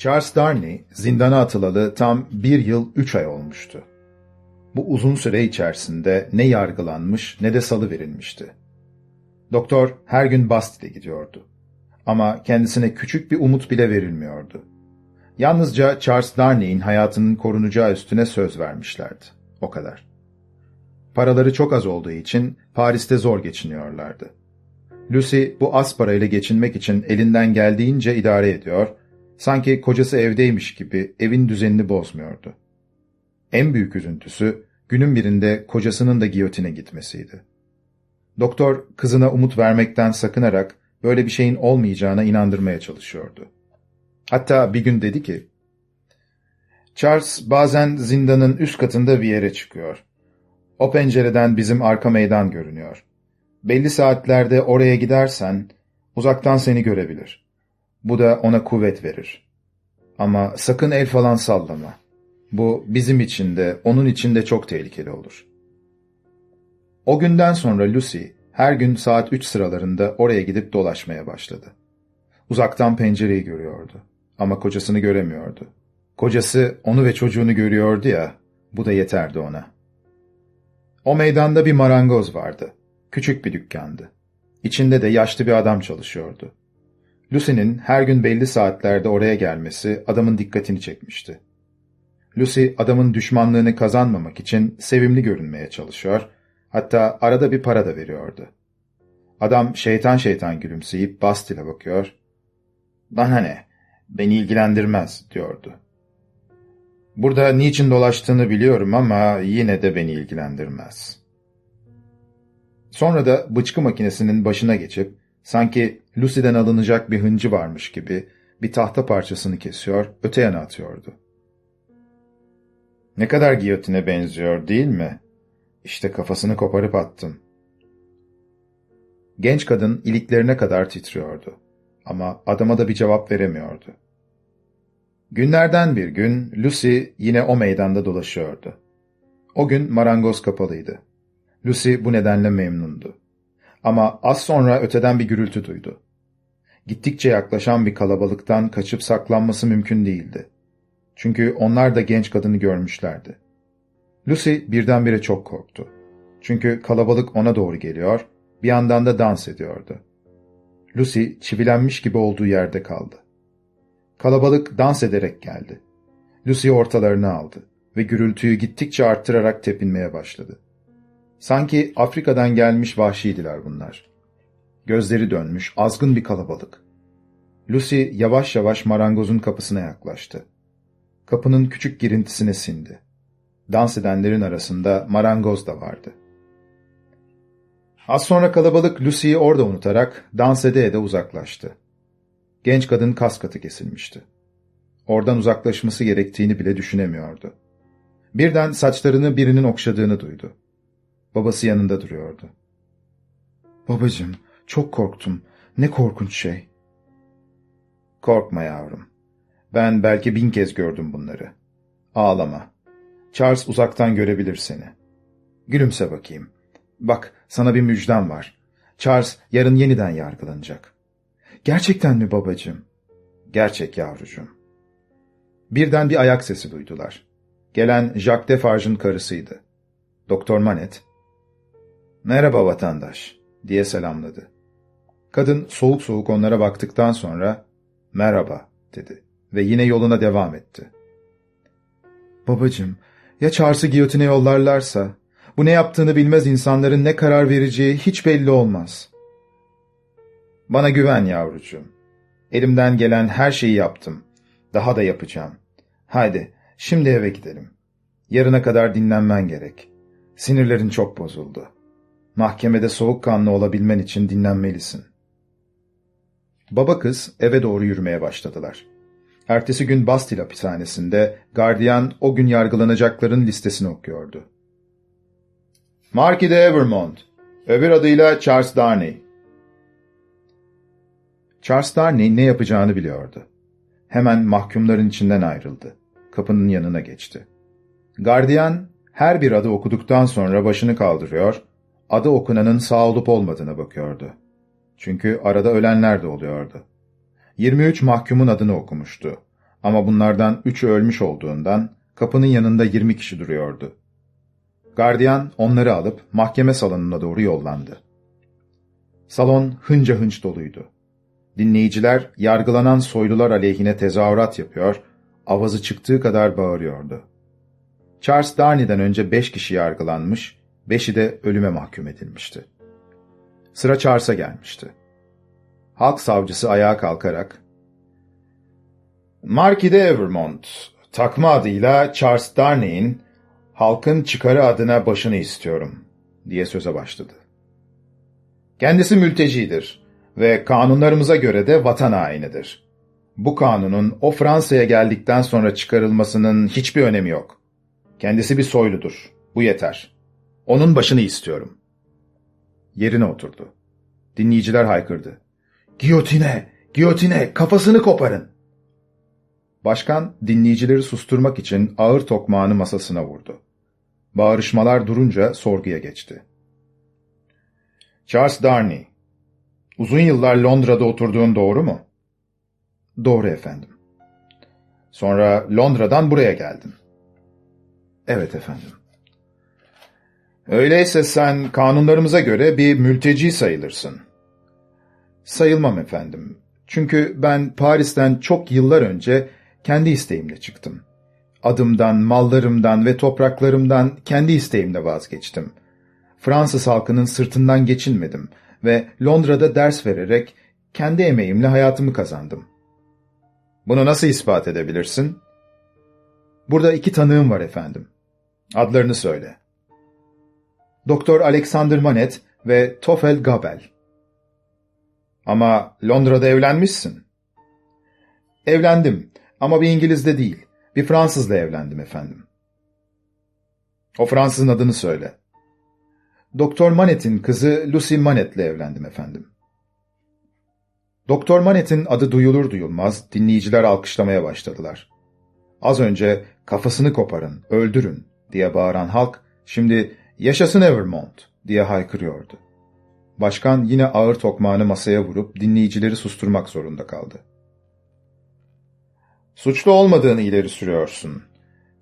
Charles Darnley zindana atılalı tam bir yıl üç ay olmuştu. Bu uzun süre içerisinde ne yargılanmış ne de salı verilmişti. Doktor her gün Bastille'e gidiyordu. Ama kendisine küçük bir umut bile verilmiyordu. Yalnızca Charles Darnley'in hayatının korunacağı üstüne söz vermişlerdi. O kadar. Paraları çok az olduğu için Paris'te zor geçiniyorlardı. Lucy bu az parayla geçinmek için elinden geldiğince idare ediyor, sanki kocası evdeymiş gibi evin düzenini bozmuyordu. En büyük üzüntüsü günün birinde kocasının da giyotine gitmesiydi. Doktor kızına umut vermekten sakınarak böyle bir şeyin olmayacağına inandırmaya çalışıyordu. Hatta bir gün dedi ki, Charles bazen zindanın üst katında bir yere çıkıyor. O pencereden bizim arka meydan görünüyor. Belli saatlerde oraya gidersen uzaktan seni görebilir. Bu da ona kuvvet verir. Ama sakın el falan sallama. Bu bizim için de onun için de çok tehlikeli olur. O günden sonra Lucy her gün saat üç sıralarında oraya gidip dolaşmaya başladı. Uzaktan pencereyi görüyordu ama kocasını göremiyordu. Kocası onu ve çocuğunu görüyordu ya, bu da yeterdi ona. O meydanda bir marangoz vardı. Küçük bir dükkandı. İçinde de yaşlı bir adam çalışıyordu. Lucy'nin her gün belli saatlerde oraya gelmesi adamın dikkatini çekmişti. Lucy adamın düşmanlığını kazanmamak için sevimli görünmeye çalışıyor, hatta arada bir para da veriyordu. Adam şeytan şeytan gülümseyip Bastille'e bakıyor. ''Bana ne, beni ilgilendirmez.'' diyordu. ''Burada niçin dolaştığını biliyorum ama yine de beni ilgilendirmez.'' Sonra da bıçkı makinesinin başına geçip, sanki Lucy'den alınacak bir hıncı varmış gibi bir tahta parçasını kesiyor, öte yana atıyordu. Ne kadar giyotine benziyor değil mi? İşte kafasını koparıp attım. Genç kadın iliklerine kadar titriyordu. Ama adama da bir cevap veremiyordu. Günlerden bir gün Lucy yine o meydanda dolaşıyordu. O gün marangoz kapalıydı. Lucy bu nedenle memnundu. Ama az sonra öteden bir gürültü duydu. Gittikçe yaklaşan bir kalabalıktan kaçıp saklanması mümkün değildi. Çünkü onlar da genç kadını görmüşlerdi. Lucy birdenbire çok korktu. Çünkü kalabalık ona doğru geliyor, bir yandan da dans ediyordu. Lucy çivilenmiş gibi olduğu yerde kaldı. Kalabalık dans ederek geldi. Lucy ortalarını aldı ve gürültüyü gittikçe arttırarak tepinmeye başladı. Sanki Afrika'dan gelmiş vahşiydiler bunlar. Gözleri dönmüş, azgın bir kalabalık. Lucy yavaş yavaş marangozun kapısına yaklaştı. Kapının küçük girintisine sindi. Dans edenlerin arasında marangoz da vardı. Az sonra kalabalık Lucy'yi orada unutarak dans ede ede uzaklaştı. Genç kadın kas katı kesilmişti. Oradan uzaklaşması gerektiğini bile düşünemiyordu. Birden saçlarını birinin okşadığını duydu. Babası yanında duruyordu. Babacığım, çok korktum. Ne korkunç şey. Korkma yavrum. Ben belki bin kez gördüm bunları. Ağlama. Charles uzaktan görebilir seni. Gülümse bakayım. Bak, sana bir müjdem var. Charles yarın yeniden yargılanacak. Gerçekten mi babacığım? Gerçek yavrucuğum. Birden bir ayak sesi duydular. Gelen Jacques Defarge'ın karısıydı. Doktor Manet, ''Merhaba vatandaş.'' diye selamladı. Kadın soğuk soğuk onlara baktıktan sonra ''Merhaba.'' dedi ve yine yoluna devam etti. ''Babacığım, ya Charles'ı giyotine yollarlarsa, bu ne yaptığını bilmez insanların ne karar vereceği hiç belli olmaz.'' ''Bana güven yavrucuğum. Elimden gelen her şeyi yaptım. Daha da yapacağım. Haydi, şimdi eve gidelim. Yarına kadar dinlenmen gerek. Sinirlerin çok bozuldu.'' Mahkemede soğukkanlı olabilmen için dinlenmelisin. Baba kız eve doğru yürümeye başladılar. Ertesi gün Bastille hapishanesinde gardiyan o gün yargılanacakların listesini okuyordu. Marquis de Evermont, öbür adıyla Charles Darnay. Charles Darnay ne yapacağını biliyordu. Hemen mahkumların içinden ayrıldı. Kapının yanına geçti. Gardiyan her bir adı okuduktan sonra başını kaldırıyor adı okunanın sağ olup olmadığına bakıyordu. Çünkü arada ölenler de oluyordu. 23 mahkumun adını okumuştu. Ama bunlardan üçü ölmüş olduğundan kapının yanında 20 kişi duruyordu. Gardiyan onları alıp mahkeme salonuna doğru yollandı. Salon hınca hınç doluydu. Dinleyiciler yargılanan soylular aleyhine tezahürat yapıyor, avazı çıktığı kadar bağırıyordu. Charles Darney'den önce beş kişi yargılanmış, beşi de ölüme mahkum edilmişti. Sıra Charles'a gelmişti. Halk savcısı ayağa kalkarak, Marquis de Evermont, takma adıyla Charles Darnay'in halkın çıkarı adına başını istiyorum, diye söze başladı. Kendisi mültecidir ve kanunlarımıza göre de vatan hainidir. Bu kanunun o Fransa'ya geldikten sonra çıkarılmasının hiçbir önemi yok. Kendisi bir soyludur. Bu yeter. Onun başını istiyorum. Yerine oturdu. Dinleyiciler haykırdı. Giyotine! Giyotine! Kafasını koparın! Başkan dinleyicileri susturmak için ağır tokmağını masasına vurdu. Bağırışmalar durunca sorguya geçti. Charles Darney, uzun yıllar Londra'da oturduğun doğru mu? Doğru efendim. Sonra Londra'dan buraya geldin. Evet efendim. Öyleyse sen kanunlarımıza göre bir mülteci sayılırsın. Sayılmam efendim. Çünkü ben Paris'ten çok yıllar önce kendi isteğimle çıktım. Adımdan, mallarımdan ve topraklarımdan kendi isteğimle vazgeçtim. Fransız halkının sırtından geçinmedim ve Londra'da ders vererek kendi emeğimle hayatımı kazandım. Bunu nasıl ispat edebilirsin? Burada iki tanığım var efendim. Adlarını söyle. Doktor Alexander Manet ve Tofel Gabel. Ama Londra'da evlenmişsin. Evlendim ama bir İngiliz'de değil, bir Fransızla evlendim efendim. O Fransızın adını söyle. Doktor Manet'in kızı Lucy Manet'le evlendim efendim. Doktor Manet'in adı duyulur duyulmaz dinleyiciler alkışlamaya başladılar. Az önce kafasını koparın, öldürün diye bağıran halk şimdi yaşasın Evermont diye haykırıyordu. Başkan yine ağır tokmağını masaya vurup dinleyicileri susturmak zorunda kaldı. Suçlu olmadığını ileri sürüyorsun.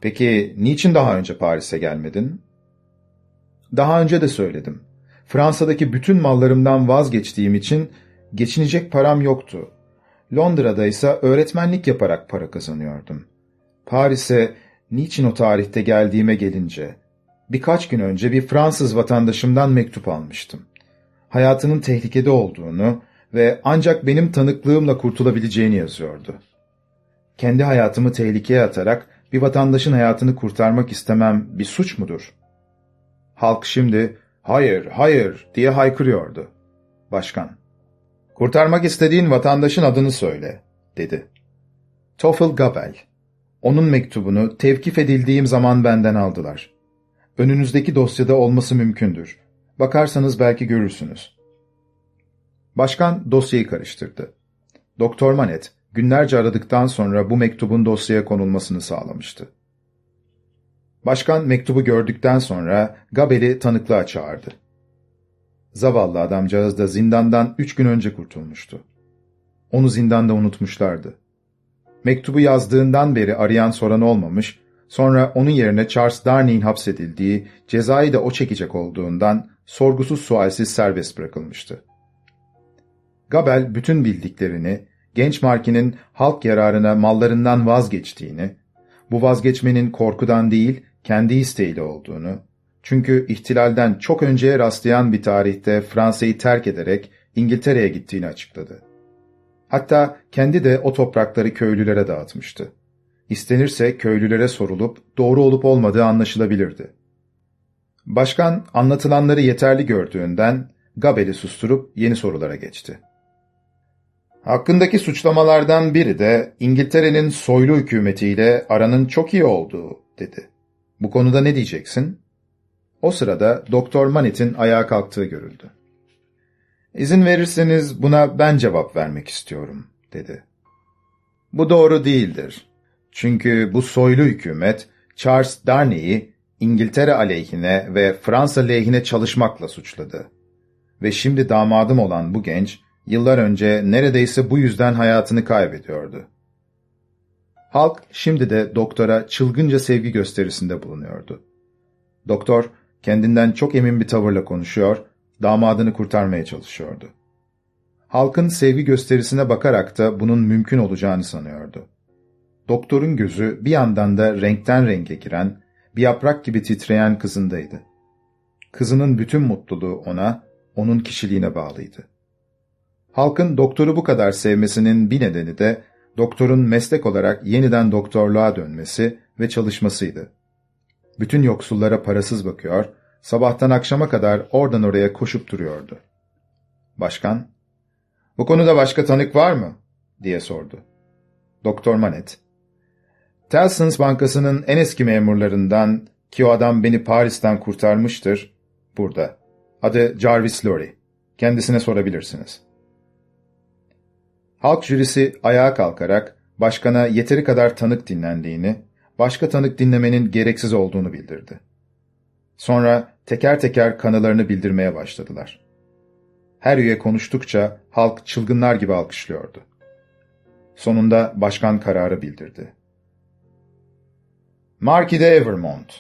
Peki niçin daha önce Paris'e gelmedin? Daha önce de söyledim. Fransa'daki bütün mallarımdan vazgeçtiğim için geçinecek param yoktu. Londra'da ise öğretmenlik yaparak para kazanıyordum. Paris'e niçin o tarihte geldiğime gelince, birkaç gün önce bir Fransız vatandaşımdan mektup almıştım. Hayatının tehlikede olduğunu ve ancak benim tanıklığımla kurtulabileceğini yazıyordu. Kendi hayatımı tehlikeye atarak bir vatandaşın hayatını kurtarmak istemem bir suç mudur? Halk şimdi hayır, hayır diye haykırıyordu. Başkan, kurtarmak istediğin vatandaşın adını söyle, dedi. Toffel Gabel. Onun mektubunu tevkif edildiğim zaman benden aldılar. Önünüzdeki dosyada olması mümkündür. Bakarsanız belki görürsünüz. Başkan dosyayı karıştırdı. Doktor Manet, günlerce aradıktan sonra bu mektubun dosyaya konulmasını sağlamıştı. Başkan mektubu gördükten sonra Gabel'i tanıklığa çağırdı. Zavallı adamcağız da zindandan üç gün önce kurtulmuştu. Onu zindanda unutmuşlardı. Mektubu yazdığından beri arayan soran olmamış, sonra onun yerine Charles Darnay'in hapsedildiği, cezayı da o çekecek olduğundan sorgusuz sualsiz serbest bırakılmıştı. Gabel bütün bildiklerini, genç Marki'nin halk yararına mallarından vazgeçtiğini, bu vazgeçmenin korkudan değil, kendi isteğiyle olduğunu, çünkü ihtilalden çok önceye rastlayan bir tarihte Fransa'yı terk ederek İngiltere'ye gittiğini açıkladı. Hatta kendi de o toprakları köylülere dağıtmıştı. İstenirse köylülere sorulup doğru olup olmadığı anlaşılabilirdi. Başkan anlatılanları yeterli gördüğünden Gabel'i susturup yeni sorulara geçti. Hakkındaki suçlamalardan biri de İngiltere'nin soylu hükümetiyle aranın çok iyi olduğu, dedi. Bu konuda ne diyeceksin? O sırada Doktor Manet'in ayağa kalktığı görüldü. İzin verirseniz buna ben cevap vermek istiyorum, dedi. Bu doğru değildir. Çünkü bu soylu hükümet Charles Darnay'i İngiltere aleyhine ve Fransa lehine çalışmakla suçladı. Ve şimdi damadım olan bu genç, yıllar önce neredeyse bu yüzden hayatını kaybediyordu. Halk şimdi de doktora çılgınca sevgi gösterisinde bulunuyordu. Doktor kendinden çok emin bir tavırla konuşuyor, damadını kurtarmaya çalışıyordu. Halkın sevgi gösterisine bakarak da bunun mümkün olacağını sanıyordu. Doktorun gözü bir yandan da renkten renge giren, bir yaprak gibi titreyen kızındaydı. Kızının bütün mutluluğu ona, onun kişiliğine bağlıydı. Halkın doktoru bu kadar sevmesinin bir nedeni de doktorun meslek olarak yeniden doktorluğa dönmesi ve çalışmasıydı. Bütün yoksullara parasız bakıyor, sabahtan akşama kadar oradan oraya koşup duruyordu. Başkan, ''Bu konuda başka tanık var mı?'' diye sordu. Doktor Manet, ''Telsons Bankası'nın en eski memurlarından ki o adam beni Paris'ten kurtarmıştır, burada. Adı Jarvis Lorry. Kendisine sorabilirsiniz.'' Halk jürisi ayağa kalkarak başkana yeteri kadar tanık dinlendiğini, başka tanık dinlemenin gereksiz olduğunu bildirdi. Sonra teker teker kanılarını bildirmeye başladılar. Her üye konuştukça halk çılgınlar gibi alkışlıyordu. Sonunda başkan kararı bildirdi. Marquis de Evermont,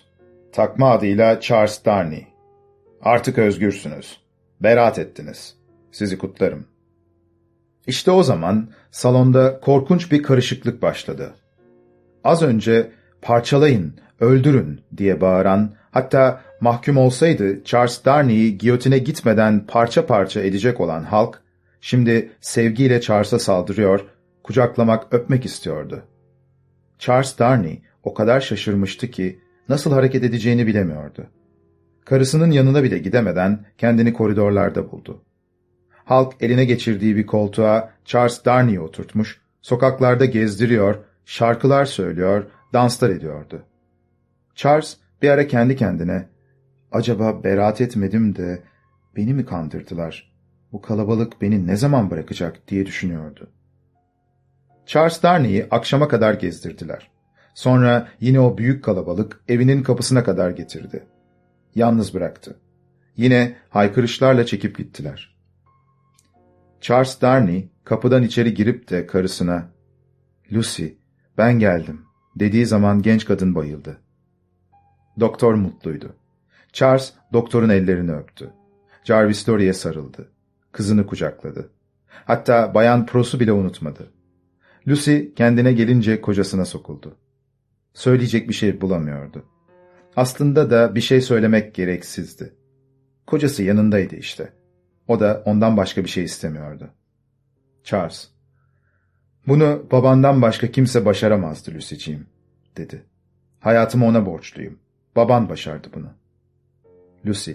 takma adıyla Charles Darnley. Artık özgürsünüz. Beraat ettiniz. Sizi kutlarım. İşte o zaman salonda korkunç bir karışıklık başladı. Az önce parçalayın, öldürün diye bağıran, hatta mahkum olsaydı Charles Darnay'i giyotine gitmeden parça parça edecek olan halk, şimdi sevgiyle Charles'a saldırıyor, kucaklamak, öpmek istiyordu. Charles Darnay o kadar şaşırmıştı ki nasıl hareket edeceğini bilemiyordu. Karısının yanına bile gidemeden kendini koridorlarda buldu. Halk eline geçirdiği bir koltuğa Charles Darnay'i oturtmuş, sokaklarda gezdiriyor, şarkılar söylüyor, danslar ediyordu. Charles bir ara kendi kendine, acaba beraat etmedim de beni mi kandırdılar? Bu kalabalık beni ne zaman bırakacak diye düşünüyordu. Charles Darnay'i akşama kadar gezdirdiler. Sonra yine o büyük kalabalık evinin kapısına kadar getirdi. Yalnız bıraktı. Yine haykırışlarla çekip gittiler. Charles Darnay kapıdan içeri girip de karısına ''Lucy, ben geldim.'' dediği zaman genç kadın bayıldı. Doktor mutluydu. Charles doktorun ellerini öptü. Jarvis Lorry'e sarıldı. Kızını kucakladı. Hatta Bayan Pros'u bile unutmadı. Lucy kendine gelince kocasına sokuldu. Söyleyecek bir şey bulamıyordu. Aslında da bir şey söylemek gereksizdi. Kocası yanındaydı işte. O da ondan başka bir şey istemiyordu. Charles, ''Bunu babandan başka kimse başaramazdı Lucy'ciğim.'' dedi. ''Hayatımı ona borçluyum. Baban başardı bunu.'' Lucy,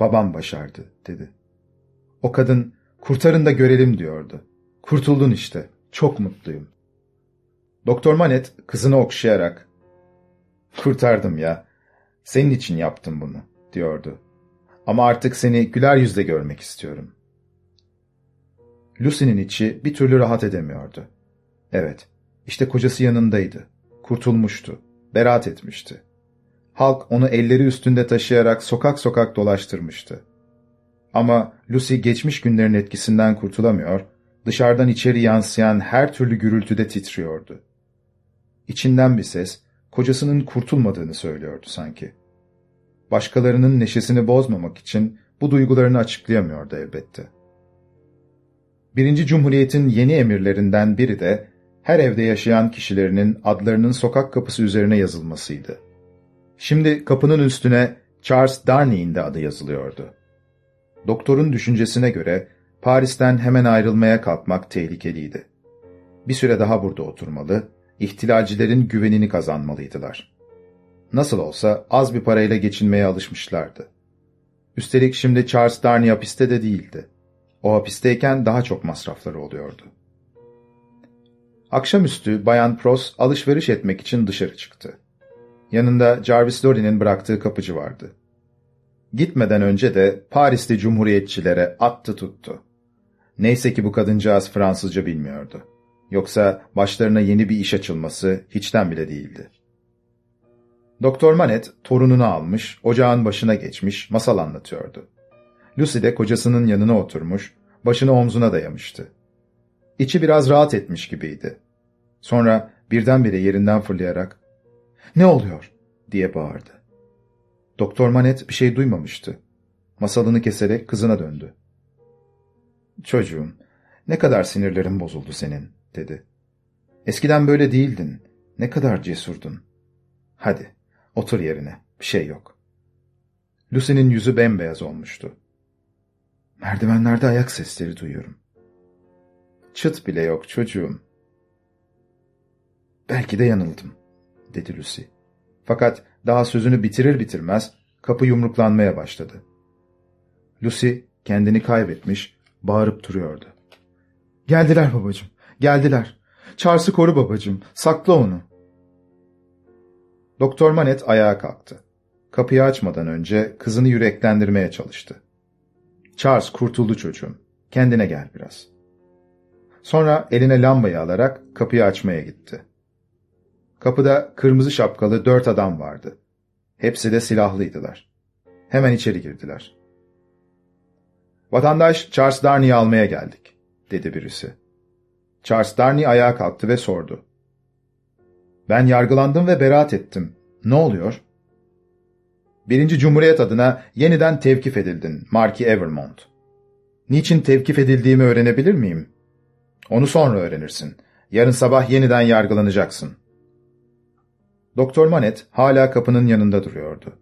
''Babam başardı.'' dedi. O kadın, ''Kurtarın da görelim.'' diyordu. ''Kurtuldun işte. Çok mutluyum.'' Doktor Manet kızını okşayarak, ''Kurtardım ya. Senin için yaptım bunu.'' diyordu. Ama artık seni güler yüzle görmek istiyorum. Lucy'nin içi bir türlü rahat edemiyordu. Evet, işte kocası yanındaydı. Kurtulmuştu. Beraat etmişti. Halk onu elleri üstünde taşıyarak sokak sokak dolaştırmıştı. Ama Lucy geçmiş günlerin etkisinden kurtulamıyor, dışarıdan içeri yansıyan her türlü gürültüde titriyordu. İçinden bir ses, kocasının kurtulmadığını söylüyordu sanki. Başkalarının neşesini bozmamak için bu duygularını açıklayamıyordu elbette. Birinci Cumhuriyet'in yeni emirlerinden biri de her evde yaşayan kişilerinin adlarının sokak kapısı üzerine yazılmasıydı. Şimdi kapının üstüne Charles Darnay'in de adı yazılıyordu. Doktorun düşüncesine göre Paris'ten hemen ayrılmaya kalkmak tehlikeliydi. Bir süre daha burada oturmalı, ihtilalcilerin güvenini kazanmalıydılar. Nasıl olsa az bir parayla geçinmeye alışmışlardı. Üstelik şimdi Charles Darnay hapiste de değildi. O hapisteyken daha çok masrafları oluyordu. Akşamüstü Bayan Pros alışveriş etmek için dışarı çıktı. Yanında Jarvis Lorry'nin bıraktığı kapıcı vardı. Gitmeden önce de Parisli cumhuriyetçilere attı tuttu. Neyse ki bu kadıncağız Fransızca bilmiyordu. Yoksa başlarına yeni bir iş açılması hiçten bile değildi. Doktor Manet torununu almış, ocağın başına geçmiş, masal anlatıyordu. Lucy de kocasının yanına oturmuş, başını omzuna dayamıştı. İçi biraz rahat etmiş gibiydi. Sonra birdenbire yerinden fırlayarak ''Ne oluyor?'' diye bağırdı. Doktor Manet bir şey duymamıştı. Masalını keserek kızına döndü. ''Çocuğum, ne kadar sinirlerin bozuldu senin.'' Dedi. ''Eskiden böyle değildin. Ne kadar cesurdun. Hadi, otur yerine. Bir şey yok.'' Lucy'nin yüzü bembeyaz olmuştu. ''Merdivenlerde ayak sesleri duyuyorum.'' ''Çıt bile yok çocuğum.'' ''Belki de yanıldım.'' dedi Lucy. Fakat daha sözünü bitirir bitirmez kapı yumruklanmaya başladı. Lucy kendini kaybetmiş, bağırıp duruyordu. Geldiler babacığım, geldiler. Charles'ı koru babacığım, sakla onu. Doktor Manet ayağa kalktı. Kapıyı açmadan önce kızını yüreklendirmeye çalıştı. Charles kurtuldu çocuğum. Kendine gel biraz. Sonra eline lambayı alarak kapıyı açmaya gitti. Kapıda kırmızı şapkalı dört adam vardı. Hepsi de silahlıydılar. Hemen içeri girdiler. Vatandaş Charles Darney'i almaya geldik, dedi birisi. Charles Darney ayağa kalktı ve sordu. Ben yargılandım ve beraat ettim. Ne oluyor? Birinci Cumhuriyet adına yeniden tevkif edildin, Marky Evermont. Niçin tevkif edildiğimi öğrenebilir miyim? Onu sonra öğrenirsin. Yarın sabah yeniden yargılanacaksın.'' Doktor Manet hala kapının yanında duruyordu.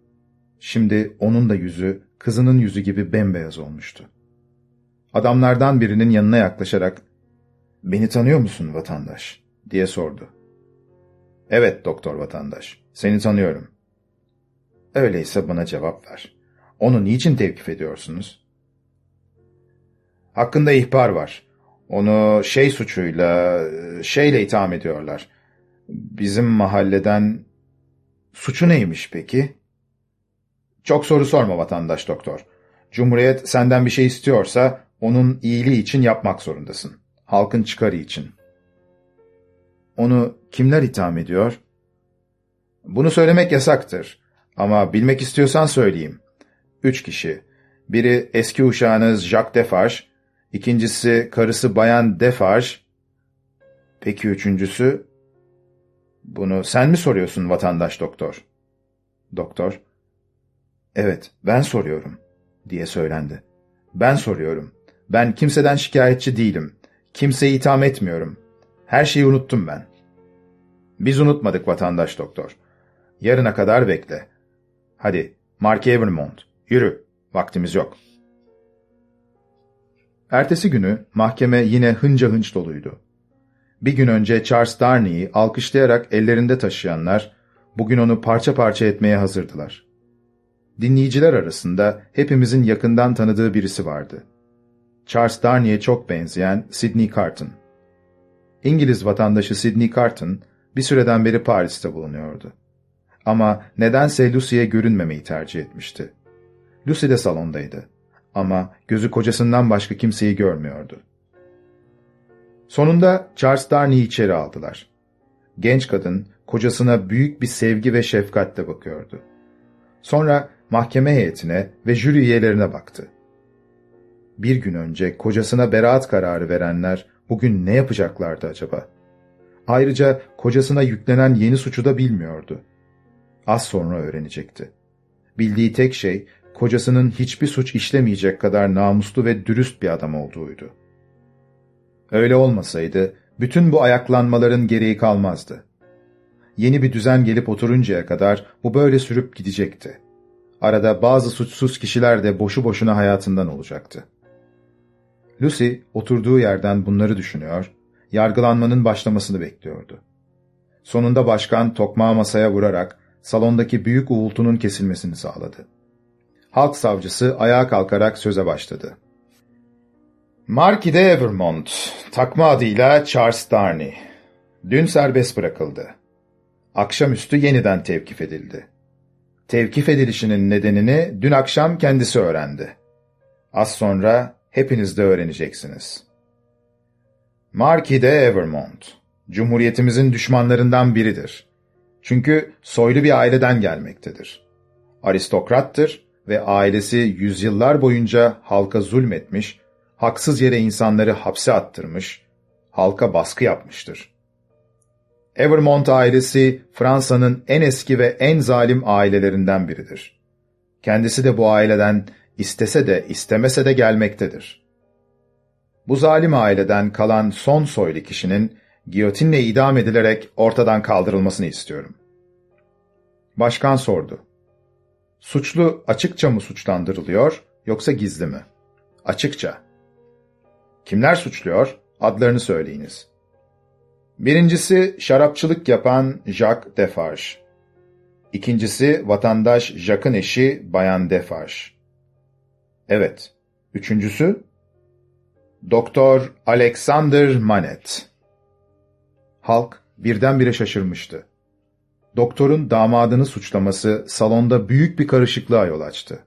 Şimdi onun da yüzü kızının yüzü gibi bembeyaz olmuştu. Adamlardan birinin yanına yaklaşarak ''Beni tanıyor musun vatandaş?'' diye sordu. ''Evet doktor vatandaş, seni tanıyorum.'' ''Öyleyse bana cevap ver. Onu niçin tevkif ediyorsunuz?'' ''Hakkında ihbar var. Onu şey suçuyla, şeyle itham ediyorlar. Bizim mahalleden suçu neymiş peki? Çok soru sorma vatandaş doktor. Cumhuriyet senden bir şey istiyorsa onun iyiliği için yapmak zorundasın. Halkın çıkarı için. Onu kimler itham ediyor? Bunu söylemek yasaktır. Ama bilmek istiyorsan söyleyeyim. Üç kişi. Biri eski uşağınız Jacques Defarge, ikincisi karısı Bayan Defarge, peki üçüncüsü bunu sen mi soruyorsun vatandaş doktor? Doktor, evet ben soruyorum diye söylendi. Ben soruyorum. Ben kimseden şikayetçi değilim. Kimseyi itham etmiyorum. Her şeyi unuttum ben. Biz unutmadık vatandaş doktor. Yarına kadar bekle. Hadi, Mark Evermont, yürü. Vaktimiz yok. Ertesi günü mahkeme yine hınca hınç doluydu. Bir gün önce Charles Darney'i alkışlayarak ellerinde taşıyanlar, bugün onu parça parça etmeye hazırdılar. Dinleyiciler arasında hepimizin yakından tanıdığı birisi vardı. Charles Darney'e çok benzeyen Sidney Carton. İngiliz vatandaşı Sidney Carton, bir süreden beri Paris'te bulunuyordu. Ama nedense Lucy'ye görünmemeyi tercih etmişti. Lucy de salondaydı. Ama gözü kocasından başka kimseyi görmüyordu. Sonunda Charles Darney'i içeri aldılar. Genç kadın kocasına büyük bir sevgi ve şefkatle bakıyordu. Sonra mahkeme heyetine ve jüri üyelerine baktı. Bir gün önce kocasına beraat kararı verenler bugün ne yapacaklardı acaba? Ayrıca kocasına yüklenen yeni suçu da bilmiyordu. Az sonra öğrenecekti. Bildiği tek şey kocasının hiçbir suç işlemeyecek kadar namuslu ve dürüst bir adam olduğuydu. Öyle olmasaydı bütün bu ayaklanmaların gereği kalmazdı. Yeni bir düzen gelip oturuncaya kadar bu böyle sürüp gidecekti. Arada bazı suçsuz kişiler de boşu boşuna hayatından olacaktı. Lucy oturduğu yerden bunları düşünüyor, yargılanmanın başlamasını bekliyordu. Sonunda başkan tokmağı masaya vurarak salondaki büyük uğultunun kesilmesini sağladı. Halk savcısı ayağa kalkarak söze başladı. Marquis de Evermont, takma adıyla Charles Darney. Dün serbest bırakıldı. Akşamüstü yeniden tevkif edildi. Tevkif edilişinin nedenini dün akşam kendisi öğrendi. Az sonra hepiniz de öğreneceksiniz. Marquis de Evermont, Cumhuriyetimizin düşmanlarından biridir. Çünkü soylu bir aileden gelmektedir. Aristokrattır ve ailesi yüzyıllar boyunca halka zulmetmiş haksız yere insanları hapse attırmış, halka baskı yapmıştır. Evermont ailesi Fransa'nın en eski ve en zalim ailelerinden biridir. Kendisi de bu aileden istese de istemese de gelmektedir. Bu zalim aileden kalan son soylu kişinin giyotinle idam edilerek ortadan kaldırılmasını istiyorum. Başkan sordu. Suçlu açıkça mı suçlandırılıyor yoksa gizli mi? Açıkça. Kimler suçluyor? Adlarını söyleyiniz. Birincisi şarapçılık yapan Jacques Defarge. İkincisi vatandaş Jacques'ın eşi Bayan Defarge. Evet. Üçüncüsü? Doktor Alexander Manet. Halk birdenbire şaşırmıştı. Doktorun damadını suçlaması salonda büyük bir karışıklığa yol açtı.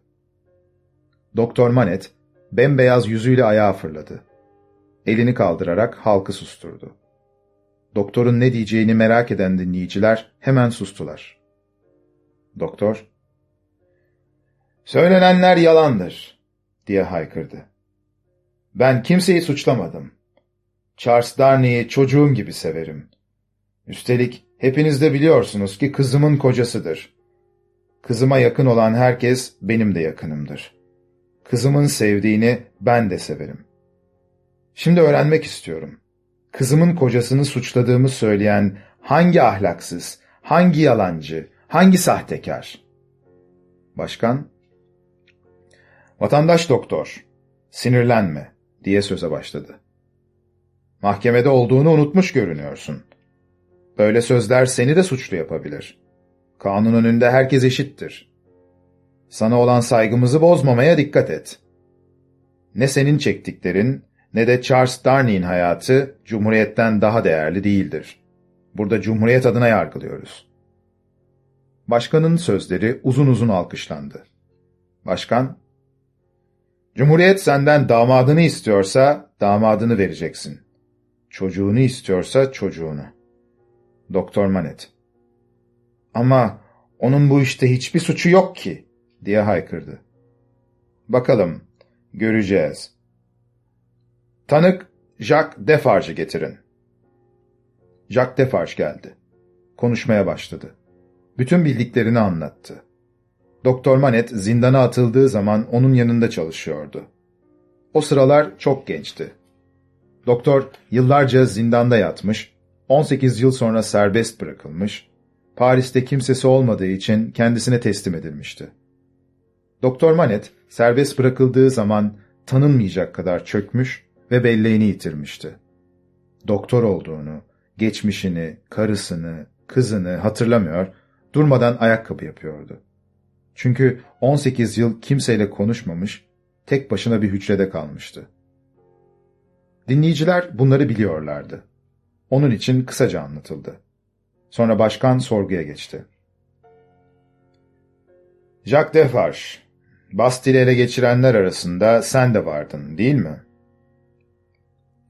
Doktor Manet, bembeyaz yüzüyle ayağa fırladı. Elini kaldırarak halkı susturdu. Doktorun ne diyeceğini merak eden dinleyiciler hemen sustular. Doktor, ''Söylenenler yalandır.'' Diye haykırdı. ''Ben kimseyi suçlamadım. Charles Darnay'i çocuğum gibi severim. Üstelik hepiniz de biliyorsunuz ki kızımın kocasıdır. Kızıma yakın olan herkes benim de yakınımdır. Kızımın sevdiğini ben de severim. Şimdi öğrenmek istiyorum. Kızımın kocasını suçladığımı söyleyen hangi ahlaksız, hangi yalancı, hangi sahtekar? Başkan, Vatandaş doktor, sinirlenme diye söze başladı. Mahkemede olduğunu unutmuş görünüyorsun. Böyle sözler seni de suçlu yapabilir. Kanun önünde herkes eşittir. Sana olan saygımızı bozmamaya dikkat et. Ne senin çektiklerin ne de Charles Darnay'in hayatı Cumhuriyet'ten daha değerli değildir. Burada Cumhuriyet adına yargılıyoruz. Başkanın sözleri uzun uzun alkışlandı. Başkan, Cumhuriyet senden damadını istiyorsa damadını vereceksin. Çocuğunu istiyorsa çocuğunu. Doktor Manet. Ama onun bu işte hiçbir suçu yok ki, diye haykırdı. Bakalım, göreceğiz. Tanık Jacques Defarge'ı getirin. Jacques Defarge geldi. Konuşmaya başladı. Bütün bildiklerini anlattı. Doktor Manet zindana atıldığı zaman onun yanında çalışıyordu. O sıralar çok gençti. Doktor yıllarca zindanda yatmış, 18 yıl sonra serbest bırakılmış, Paris'te kimsesi olmadığı için kendisine teslim edilmişti. Doktor Manet serbest bırakıldığı zaman tanınmayacak kadar çökmüş ve belleğini yitirmişti. Doktor olduğunu, geçmişini, karısını, kızını hatırlamıyor, durmadan ayakkabı yapıyordu. Çünkü 18 yıl kimseyle konuşmamış, tek başına bir hücrede kalmıştı. Dinleyiciler bunları biliyorlardı. Onun için kısaca anlatıldı. Sonra başkan sorguya geçti. Jacques Defarge, Bastille ele geçirenler arasında sen de vardın, değil mi?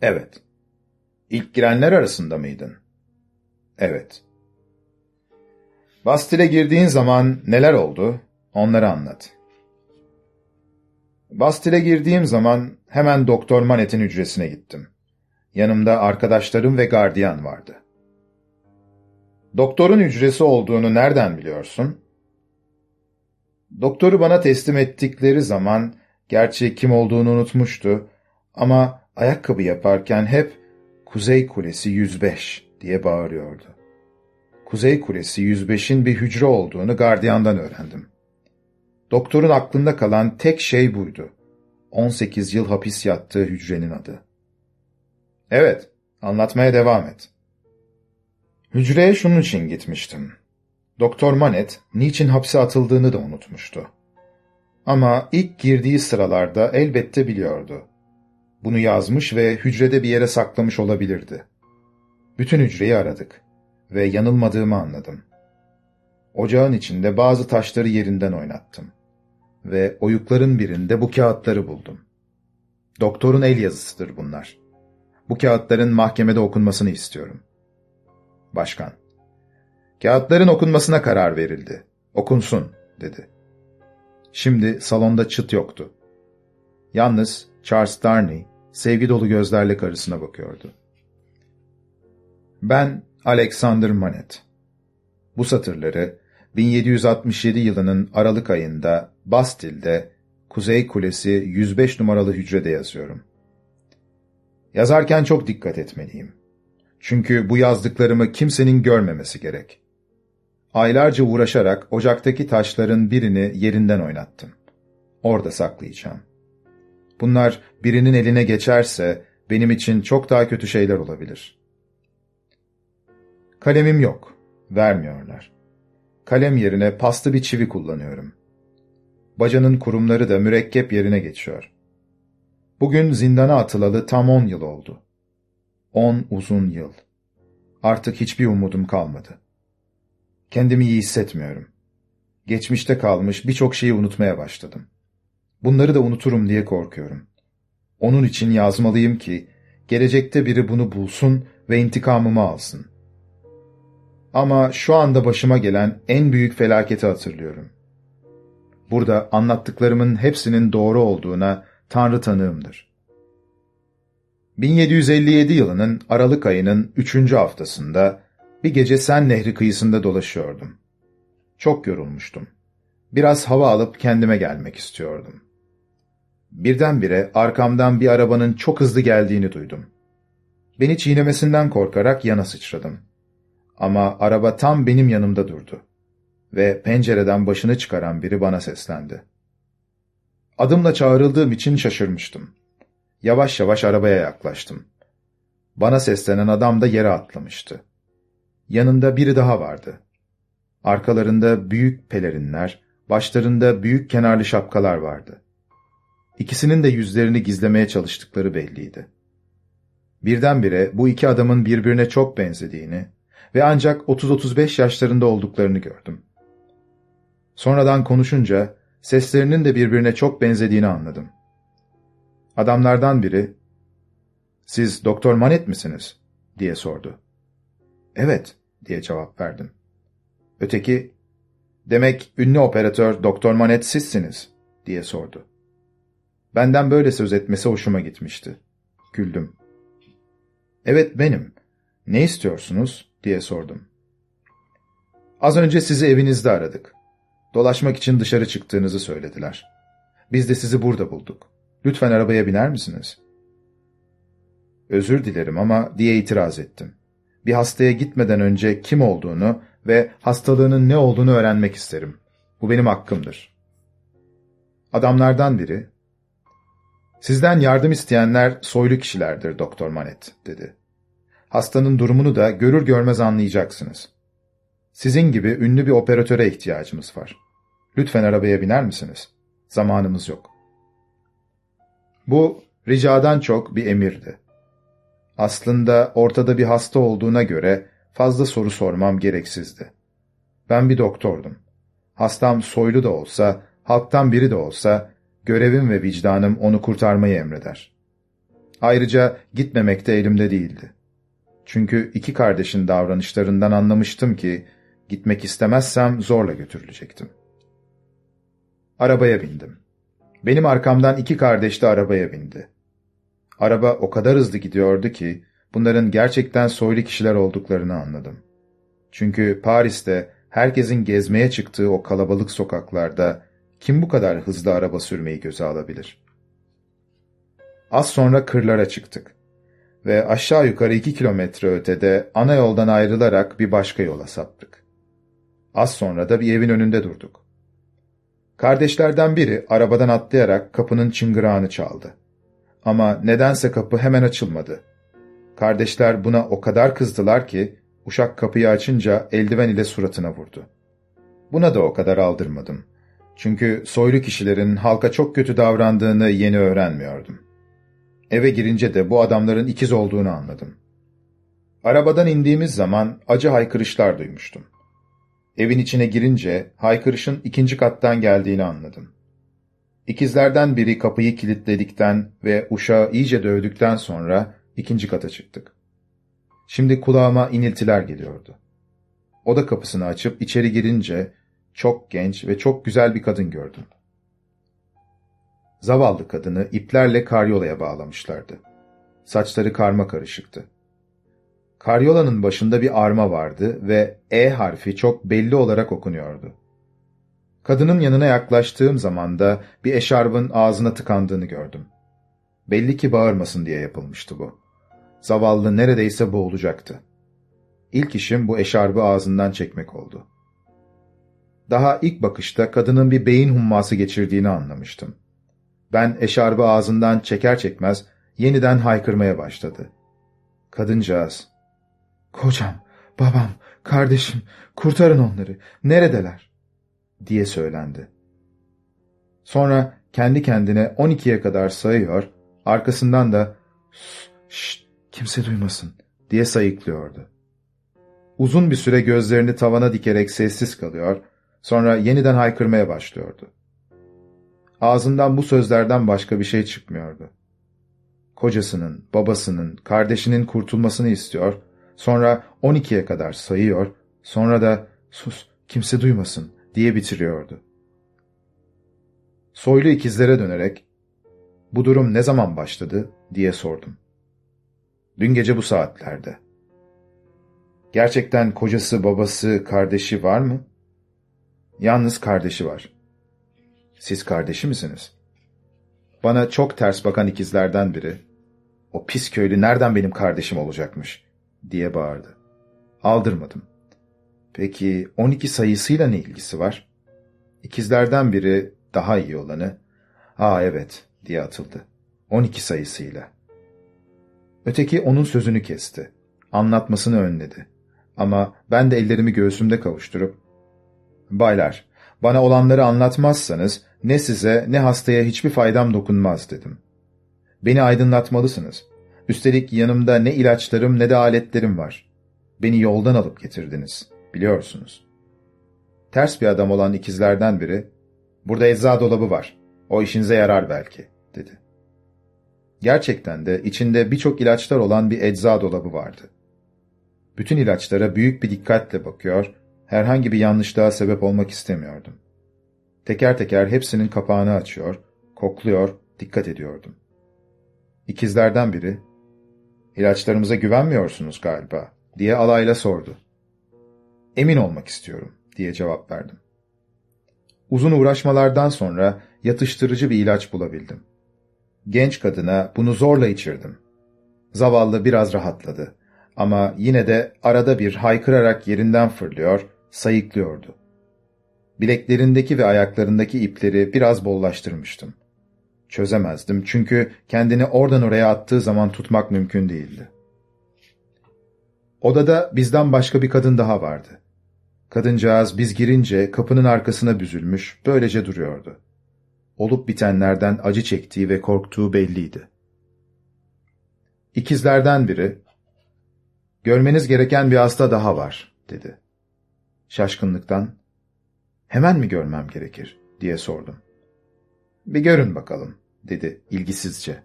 Evet. İlk girenler arasında mıydın? Evet. Bastille girdiğin zaman neler oldu? Onları anlat. Bastille girdiğim zaman hemen Doktor Manet'in hücresine gittim. Yanımda arkadaşlarım ve gardiyan vardı. Doktorun hücresi olduğunu nereden biliyorsun? Doktoru bana teslim ettikleri zaman, gerçi kim olduğunu unutmuştu ama ayakkabı yaparken hep Kuzey Kulesi 105 diye bağırıyordu. Kuzey Kulesi 105'in bir hücre olduğunu gardiyandan öğrendim. Doktorun aklında kalan tek şey buydu. 18 yıl hapis yattığı hücrenin adı. Evet, anlatmaya devam et. Hücreye şunun için gitmiştim. Doktor Manet, niçin hapse atıldığını da unutmuştu. Ama ilk girdiği sıralarda elbette biliyordu. Bunu yazmış ve hücrede bir yere saklamış olabilirdi. Bütün hücreyi aradık ve yanılmadığımı anladım. Ocağın içinde bazı taşları yerinden oynattım ve oyukların birinde bu kağıtları buldum. Doktorun el yazısıdır bunlar. Bu kağıtların mahkemede okunmasını istiyorum. Başkan. Kağıtların okunmasına karar verildi. Okunsun, dedi. Şimdi salonda çıt yoktu. Yalnız Charles Darnay sevgi dolu gözlerle karısına bakıyordu. Ben Alexander Manet Bu satırları 1767 yılının Aralık ayında Bastil'de Kuzey Kulesi 105 numaralı hücrede yazıyorum. Yazarken çok dikkat etmeliyim. Çünkü bu yazdıklarımı kimsenin görmemesi gerek. Aylarca uğraşarak ocaktaki taşların birini yerinden oynattım. Orada saklayacağım. Bunlar birinin eline geçerse benim için çok daha kötü şeyler olabilir. Kalemim yok. Vermiyorlar. Kalem yerine paslı bir çivi kullanıyorum. Bacanın kurumları da mürekkep yerine geçiyor. Bugün zindana atılalı tam on yıl oldu. On uzun yıl. Artık hiçbir umudum kalmadı. Kendimi iyi hissetmiyorum. Geçmişte kalmış birçok şeyi unutmaya başladım. Bunları da unuturum diye korkuyorum. Onun için yazmalıyım ki, gelecekte biri bunu bulsun ve intikamımı alsın. Ama şu anda başıma gelen en büyük felaketi hatırlıyorum. Burada anlattıklarımın hepsinin doğru olduğuna Tanrı tanığımdır. 1757 yılının Aralık ayının üçüncü haftasında bir gece Sen Nehri kıyısında dolaşıyordum. Çok yorulmuştum. Biraz hava alıp kendime gelmek istiyordum. Birdenbire arkamdan bir arabanın çok hızlı geldiğini duydum. Beni çiğnemesinden korkarak yana sıçradım. Ama araba tam benim yanımda durdu. Ve pencereden başını çıkaran biri bana seslendi. Adımla çağrıldığım için şaşırmıştım. Yavaş yavaş arabaya yaklaştım. Bana seslenen adam da yere atlamıştı. Yanında biri daha vardı. Arkalarında büyük pelerinler, başlarında büyük kenarlı şapkalar vardı. İkisinin de yüzlerini gizlemeye çalıştıkları belliydi. Birdenbire bu iki adamın birbirine çok benzediğini ve ancak 30-35 yaşlarında olduklarını gördüm. Sonradan konuşunca seslerinin de birbirine çok benzediğini anladım. Adamlardan biri, ''Siz Doktor Manet misiniz?'' diye sordu. ''Evet.'' diye cevap verdim. Öteki, ''Demek ünlü operatör Doktor Manet sizsiniz.'' diye sordu. Benden böyle söz etmesi hoşuma gitmişti. Güldüm. ''Evet benim. Ne istiyorsunuz?'' Diye sordum. ''Az önce sizi evinizde aradık. Dolaşmak için dışarı çıktığınızı söylediler. Biz de sizi burada bulduk. Lütfen arabaya biner misiniz?'' Özür dilerim ama diye itiraz ettim. Bir hastaya gitmeden önce kim olduğunu ve hastalığının ne olduğunu öğrenmek isterim. Bu benim hakkımdır. Adamlardan biri, ''Sizden yardım isteyenler soylu kişilerdir Doktor Manet.'' dedi. ''Hastanın durumunu da görür görmez anlayacaksınız. Sizin gibi ünlü bir operatöre ihtiyacımız var. Lütfen arabaya biner misiniz? Zamanımız yok.'' Bu, ricadan çok bir emirdi. Aslında ortada bir hasta olduğuna göre fazla soru sormam gereksizdi. Ben bir doktordum. Hastam soylu da olsa, halktan biri de olsa, görevim ve vicdanım onu kurtarmayı emreder. Ayrıca gitmemek de elimde değildi. Çünkü iki kardeşin davranışlarından anlamıştım ki, gitmek istemezsem zorla götürülecektim. Arabaya bindim. Benim arkamdan iki kardeş de arabaya bindi. Araba o kadar hızlı gidiyordu ki, bunların gerçekten soylu kişiler olduklarını anladım. Çünkü Paris'te herkesin gezmeye çıktığı o kalabalık sokaklarda kim bu kadar hızlı araba sürmeyi göze alabilir? Az sonra kırlara çıktık ve aşağı yukarı iki kilometre ötede ana yoldan ayrılarak bir başka yola saptık. Az sonra da bir evin önünde durduk. Kardeşlerden biri arabadan atlayarak kapının çıngırağını çaldı. Ama nedense kapı hemen açılmadı. Kardeşler buna o kadar kızdılar ki uşak kapıyı açınca eldiven ile suratına vurdu. Buna da o kadar aldırmadım. Çünkü soylu kişilerin halka çok kötü davrandığını yeni öğrenmiyordum. Eve girince de bu adamların ikiz olduğunu anladım. Arabadan indiğimiz zaman acı haykırışlar duymuştum. Evin içine girince haykırışın ikinci kattan geldiğini anladım. İkizlerden biri kapıyı kilitledikten ve uşağı iyice dövdükten sonra ikinci kata çıktık. Şimdi kulağıma iniltiler geliyordu. Oda kapısını açıp içeri girince çok genç ve çok güzel bir kadın gördüm. Zavallı kadını iplerle karyolaya bağlamışlardı. Saçları karma karışıktı. Karyolanın başında bir arma vardı ve E harfi çok belli olarak okunuyordu. Kadının yanına yaklaştığım zaman da bir eşarbın ağzına tıkandığını gördüm. Belli ki bağırmasın diye yapılmıştı bu. Zavallı neredeyse boğulacaktı. İlk işim bu eşarbı ağzından çekmek oldu. Daha ilk bakışta kadının bir beyin humması geçirdiğini anlamıştım. Ben eşarbı ağzından çeker çekmez yeniden haykırmaya başladı. Kadıncağız, ''Kocam, babam, kardeşim, kurtarın onları, neredeler?'' diye söylendi. Sonra kendi kendine 12'ye kadar sayıyor, arkasından da ''Şşt, kimse duymasın'' diye sayıklıyordu. Uzun bir süre gözlerini tavana dikerek sessiz kalıyor, sonra yeniden haykırmaya başlıyordu. Ağzından bu sözlerden başka bir şey çıkmıyordu. Kocasının, babasının, kardeşinin kurtulmasını istiyor, sonra 12'ye kadar sayıyor, sonra da ''Sus, kimse duymasın'' diye bitiriyordu. Soylu ikizlere dönerek, ''Bu durum ne zaman başladı?'' diye sordum. ''Dün gece bu saatlerde.'' Gerçekten kocası, babası, kardeşi var mı? Yalnız kardeşi var. Siz kardeşi misiniz? Bana çok ters bakan ikizlerden biri, o pis köylü nereden benim kardeşim olacakmış, diye bağırdı. Aldırmadım. Peki 12 sayısıyla ne ilgisi var? İkizlerden biri, daha iyi olanı, ''Aa evet'' diye atıldı. 12 sayısıyla. Öteki onun sözünü kesti. Anlatmasını önledi. Ama ben de ellerimi göğsümde kavuşturup, ''Baylar, bana olanları anlatmazsanız ne size ne hastaya hiçbir faydam dokunmaz.'' dedim. ''Beni aydınlatmalısınız. Üstelik yanımda ne ilaçlarım ne de aletlerim var. Beni yoldan alıp getirdiniz, biliyorsunuz.'' Ters bir adam olan ikizlerden biri, ''Burada ecza dolabı var. O işinize yarar belki.'' dedi. Gerçekten de içinde birçok ilaçlar olan bir ecza dolabı vardı. Bütün ilaçlara büyük bir dikkatle bakıyor, herhangi bir yanlışlığa sebep olmak istemiyordum. Teker teker hepsinin kapağını açıyor, kokluyor, dikkat ediyordum. İkizlerden biri, ''İlaçlarımıza güvenmiyorsunuz galiba.'' diye alayla sordu. ''Emin olmak istiyorum.'' diye cevap verdim. Uzun uğraşmalardan sonra yatıştırıcı bir ilaç bulabildim. Genç kadına bunu zorla içirdim. Zavallı biraz rahatladı. Ama yine de arada bir haykırarak yerinden fırlıyor, sayıklıyordu. Bileklerindeki ve ayaklarındaki ipleri biraz bollaştırmıştım. Çözemezdim çünkü kendini oradan oraya attığı zaman tutmak mümkün değildi. Odada bizden başka bir kadın daha vardı. Kadıncağız biz girince kapının arkasına büzülmüş, böylece duruyordu. Olup bitenlerden acı çektiği ve korktuğu belliydi. İkizlerden biri, ''Görmeniz gereken bir hasta daha var.'' dedi. Şaşkınlıktan, ''Hemen mi görmem gerekir?'' diye sordum. ''Bir görün bakalım.'' dedi ilgisizce.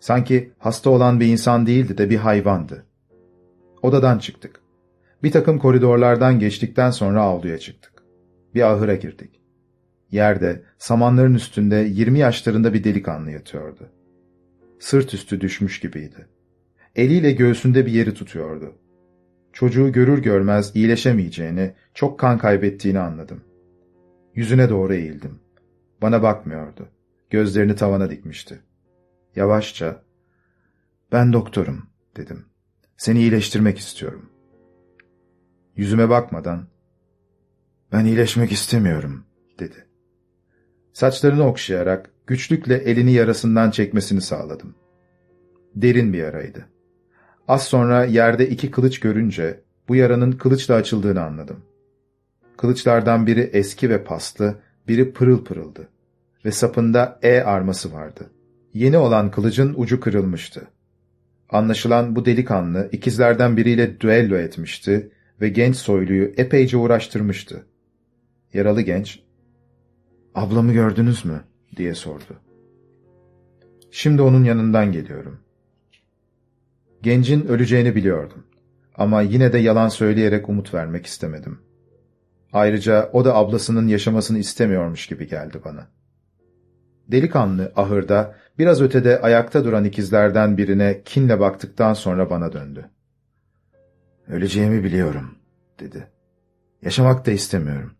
Sanki hasta olan bir insan değildi de bir hayvandı. Odadan çıktık. Bir takım koridorlardan geçtikten sonra avluya çıktık. Bir ahıra girdik. Yerde, samanların üstünde yirmi yaşlarında bir delikanlı yatıyordu. Sırt üstü düşmüş gibiydi. Eliyle göğsünde bir yeri tutuyordu. Çocuğu görür görmez iyileşemeyeceğini, çok kan kaybettiğini anladım. Yüzüne doğru eğildim. Bana bakmıyordu. Gözlerini tavana dikmişti. Yavaşça, ''Ben doktorum.'' dedim. ''Seni iyileştirmek istiyorum.'' Yüzüme bakmadan, ''Ben iyileşmek istemiyorum.'' dedi. Saçlarını okşayarak güçlükle elini yarasından çekmesini sağladım. Derin bir yaraydı. Az sonra yerde iki kılıç görünce bu yaranın kılıçla açıldığını anladım. Kılıçlardan biri eski ve paslı, biri pırıl pırıldı ve sapında E arması vardı. Yeni olan kılıcın ucu kırılmıştı. Anlaşılan bu delikanlı ikizlerden biriyle düello etmişti ve genç soyluyu epeyce uğraştırmıştı. Yaralı genç, ''Ablamı gördünüz mü?'' diye sordu. ''Şimdi onun yanından geliyorum.'' Gencin öleceğini biliyordum. Ama yine de yalan söyleyerek umut vermek istemedim. Ayrıca o da ablasının yaşamasını istemiyormuş gibi geldi bana. Delikanlı ahırda biraz ötede ayakta duran ikizlerden birine kinle baktıktan sonra bana döndü. Öleceğimi biliyorum, dedi. Yaşamak da istemiyorum.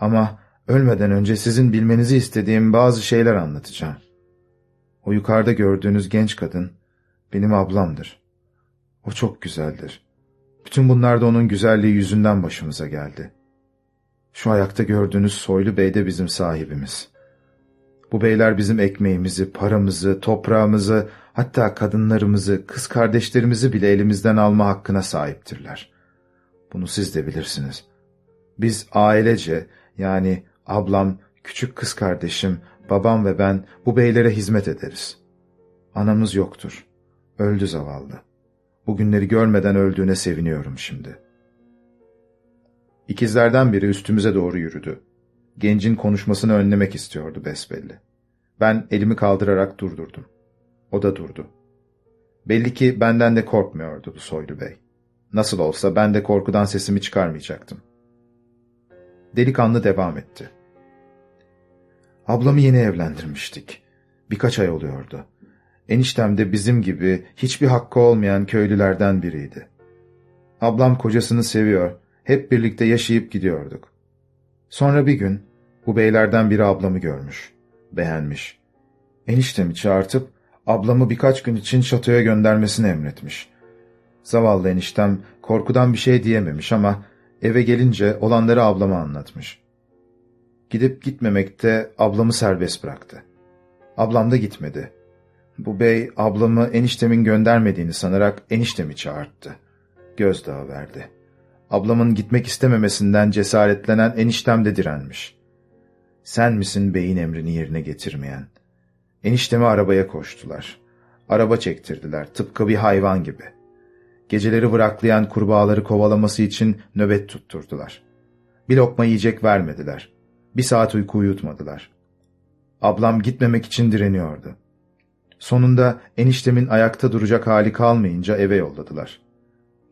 Ama ölmeden önce sizin bilmenizi istediğim bazı şeyler anlatacağım. O yukarıda gördüğünüz genç kadın benim ablamdır. O çok güzeldir. Bütün bunlar da onun güzelliği yüzünden başımıza geldi. Şu ayakta gördüğünüz soylu bey de bizim sahibimiz. Bu beyler bizim ekmeğimizi, paramızı, toprağımızı, hatta kadınlarımızı, kız kardeşlerimizi bile elimizden alma hakkına sahiptirler. Bunu siz de bilirsiniz. Biz ailece, yani ablam, küçük kız kardeşim, babam ve ben bu beylere hizmet ederiz. Anamız yoktur. Öldü zavallı. Bugünleri görmeden öldüğüne seviniyorum şimdi. İkizlerden biri üstümüze doğru yürüdü. Gencin konuşmasını önlemek istiyordu besbelli. Ben elimi kaldırarak durdurdum. O da durdu. Belli ki benden de korkmuyordu bu soylu bey. Nasıl olsa ben de korkudan sesimi çıkarmayacaktım. Delikanlı devam etti. Ablamı yeni evlendirmiştik. Birkaç ay oluyordu. Eniştem de bizim gibi hiçbir hakkı olmayan köylülerden biriydi. Ablam kocasını seviyor, hep birlikte yaşayıp gidiyorduk. Sonra bir gün bu beylerden biri ablamı görmüş, beğenmiş. Eniştemi çağırtıp ablamı birkaç gün için şatoya göndermesini emretmiş. Zavallı eniştem korkudan bir şey diyememiş ama eve gelince olanları ablama anlatmış. Gidip gitmemekte ablamı serbest bıraktı. Ablam da gitmedi. Bu bey ablamı eniştemin göndermediğini sanarak eniştemi çağırttı. Gözdağı verdi. Ablamın gitmek istememesinden cesaretlenen eniştem de direnmiş. Sen misin beyin emrini yerine getirmeyen? Eniştemi arabaya koştular. Araba çektirdiler tıpkı bir hayvan gibi. Geceleri bıraklayan kurbağaları kovalaması için nöbet tutturdular. Bir lokma yiyecek vermediler. Bir saat uyku uyutmadılar. Ablam gitmemek için direniyordu. Sonunda eniştemin ayakta duracak hali kalmayınca eve yolladılar.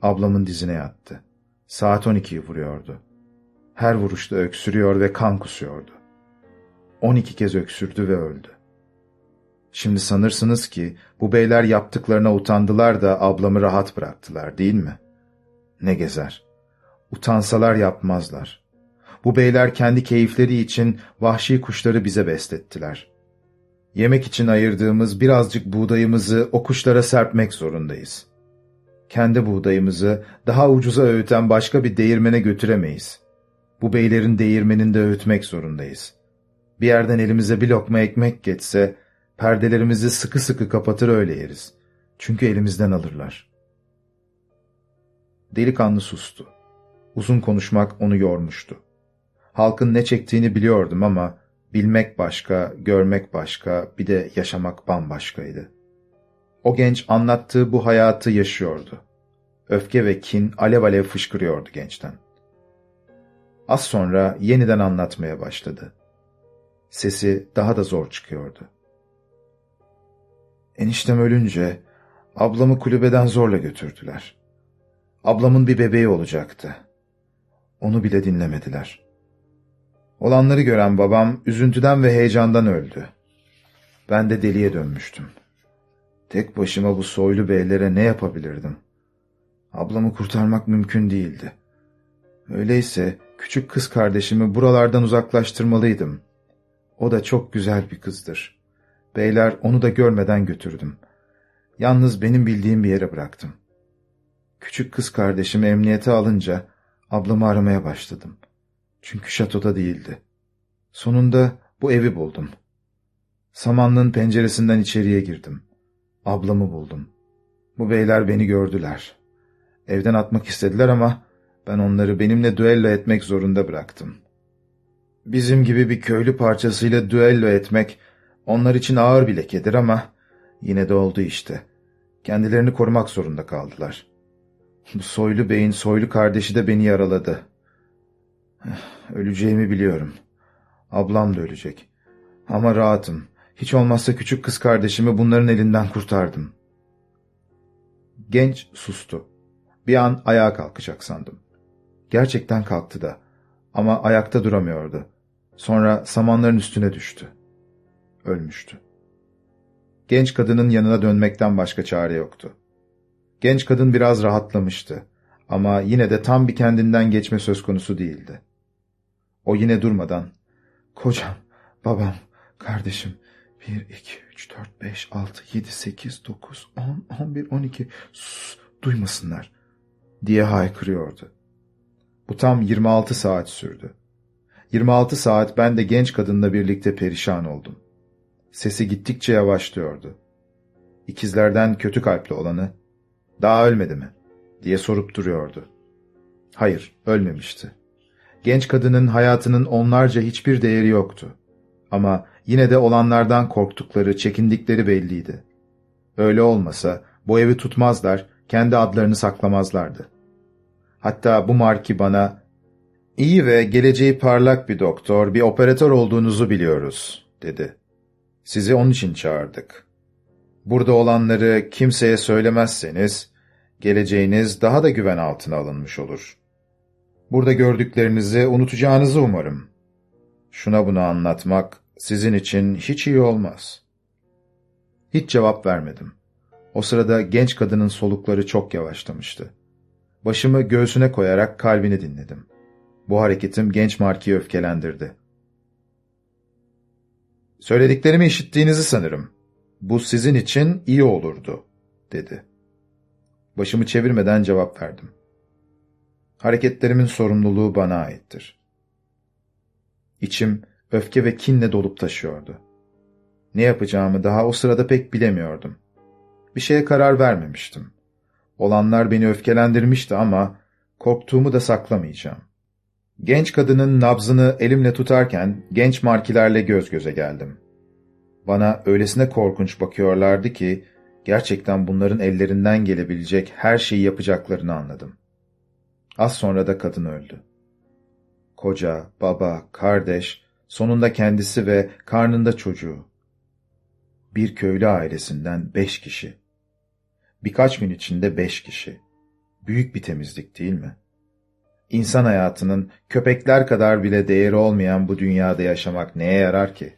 Ablamın dizine yattı. Saat 12'yi vuruyordu. Her vuruşta öksürüyor ve kan kusuyordu. 12 kez öksürdü ve öldü. Şimdi sanırsınız ki bu beyler yaptıklarına utandılar da ablamı rahat bıraktılar değil mi? Ne gezer. Utansalar yapmazlar. Bu beyler kendi keyifleri için vahşi kuşları bize beslettiler. Yemek için ayırdığımız birazcık buğdayımızı o kuşlara serpmek zorundayız. Kendi buğdayımızı daha ucuza öğüten başka bir değirmene götüremeyiz. Bu beylerin değirmeninde öğütmek zorundayız. Bir yerden elimize bir lokma ekmek geçse, perdelerimizi sıkı sıkı kapatır öyle yeriz. Çünkü elimizden alırlar. Delikanlı sustu. Uzun konuşmak onu yormuştu. Halkın ne çektiğini biliyordum ama bilmek başka, görmek başka, bir de yaşamak bambaşkaydı. O genç anlattığı bu hayatı yaşıyordu. Öfke ve kin alev alev fışkırıyordu gençten. Az sonra yeniden anlatmaya başladı. Sesi daha da zor çıkıyordu. Eniştem ölünce ablamı kulübeden zorla götürdüler. Ablamın bir bebeği olacaktı. Onu bile dinlemediler. Olanları gören babam üzüntüden ve heyecandan öldü. Ben de deliye dönmüştüm. Tek başıma bu soylu beylere ne yapabilirdim? Ablamı kurtarmak mümkün değildi. Öyleyse küçük kız kardeşimi buralardan uzaklaştırmalıydım. O da çok güzel bir kızdır. Beyler onu da görmeden götürdüm. Yalnız benim bildiğim bir yere bıraktım. Küçük kız kardeşimi emniyete alınca ablamı aramaya başladım. Çünkü şatoda değildi. Sonunda bu evi buldum. Samanlığın penceresinden içeriye girdim. Ablamı buldum. Bu beyler beni gördüler. Evden atmak istediler ama ben onları benimle düello etmek zorunda bıraktım. Bizim gibi bir köylü parçasıyla düello etmek onlar için ağır bir lekedir ama yine de oldu işte. Kendilerini korumak zorunda kaldılar. Bu soylu beyin soylu kardeşi de beni yaraladı. Öleceğimi biliyorum. Ablam da ölecek. Ama rahatım. Hiç olmazsa küçük kız kardeşimi bunların elinden kurtardım. Genç sustu. Bir an ayağa kalkacak sandım. Gerçekten kalktı da. Ama ayakta duramıyordu. Sonra samanların üstüne düştü. Ölmüştü. Genç kadının yanına dönmekten başka çare yoktu. Genç kadın biraz rahatlamıştı. Ama yine de tam bir kendinden geçme söz konusu değildi. O yine durmadan, kocam, babam, kardeşim, 1, 2, 3, 4, 5, 6, 7, 8, 9, 10, 11, 12, sus, duymasınlar, diye haykırıyordu. Bu tam 26 saat sürdü. 26 saat ben de genç kadınla birlikte perişan oldum. Sesi gittikçe yavaşlıyordu. İkizlerden kötü kalpli olanı, daha ölmedi mi? diye sorup duruyordu. Hayır, ölmemişti. Genç kadının hayatının onlarca hiçbir değeri yoktu. Ama yine de olanlardan korktukları, çekindikleri belliydi. Öyle olmasa bu evi tutmazlar, kendi adlarını saklamazlardı. Hatta bu marki bana, iyi ve geleceği parlak bir doktor, bir operatör olduğunuzu biliyoruz, dedi. Sizi onun için çağırdık. Burada olanları kimseye söylemezseniz, geleceğiniz daha da güven altına alınmış olur. Burada gördüklerinizi unutacağınızı umarım. Şuna bunu anlatmak sizin için hiç iyi olmaz. Hiç cevap vermedim. O sırada genç kadının solukları çok yavaşlamıştı. Başımı göğsüne koyarak kalbini dinledim. Bu hareketim genç Marki'yi öfkelendirdi. Söylediklerimi işittiğinizi sanırım. Bu sizin için iyi olurdu, dedi. Başımı çevirmeden cevap verdim. Hareketlerimin sorumluluğu bana aittir. İçim öfke ve kinle dolup taşıyordu. Ne yapacağımı daha o sırada pek bilemiyordum. Bir şeye karar vermemiştim. Olanlar beni öfkelendirmişti ama korktuğumu da saklamayacağım. Genç kadının nabzını elimle tutarken genç markilerle göz göze geldim. Bana öylesine korkunç bakıyorlardı ki gerçekten bunların ellerinden gelebilecek her şeyi yapacaklarını anladım. Az sonra da kadın öldü. Koca, baba, kardeş, sonunda kendisi ve karnında çocuğu. Bir köylü ailesinden beş kişi. Birkaç gün içinde beş kişi. Büyük bir temizlik değil mi? İnsan hayatının köpekler kadar bile değeri olmayan bu dünyada yaşamak neye yarar ki?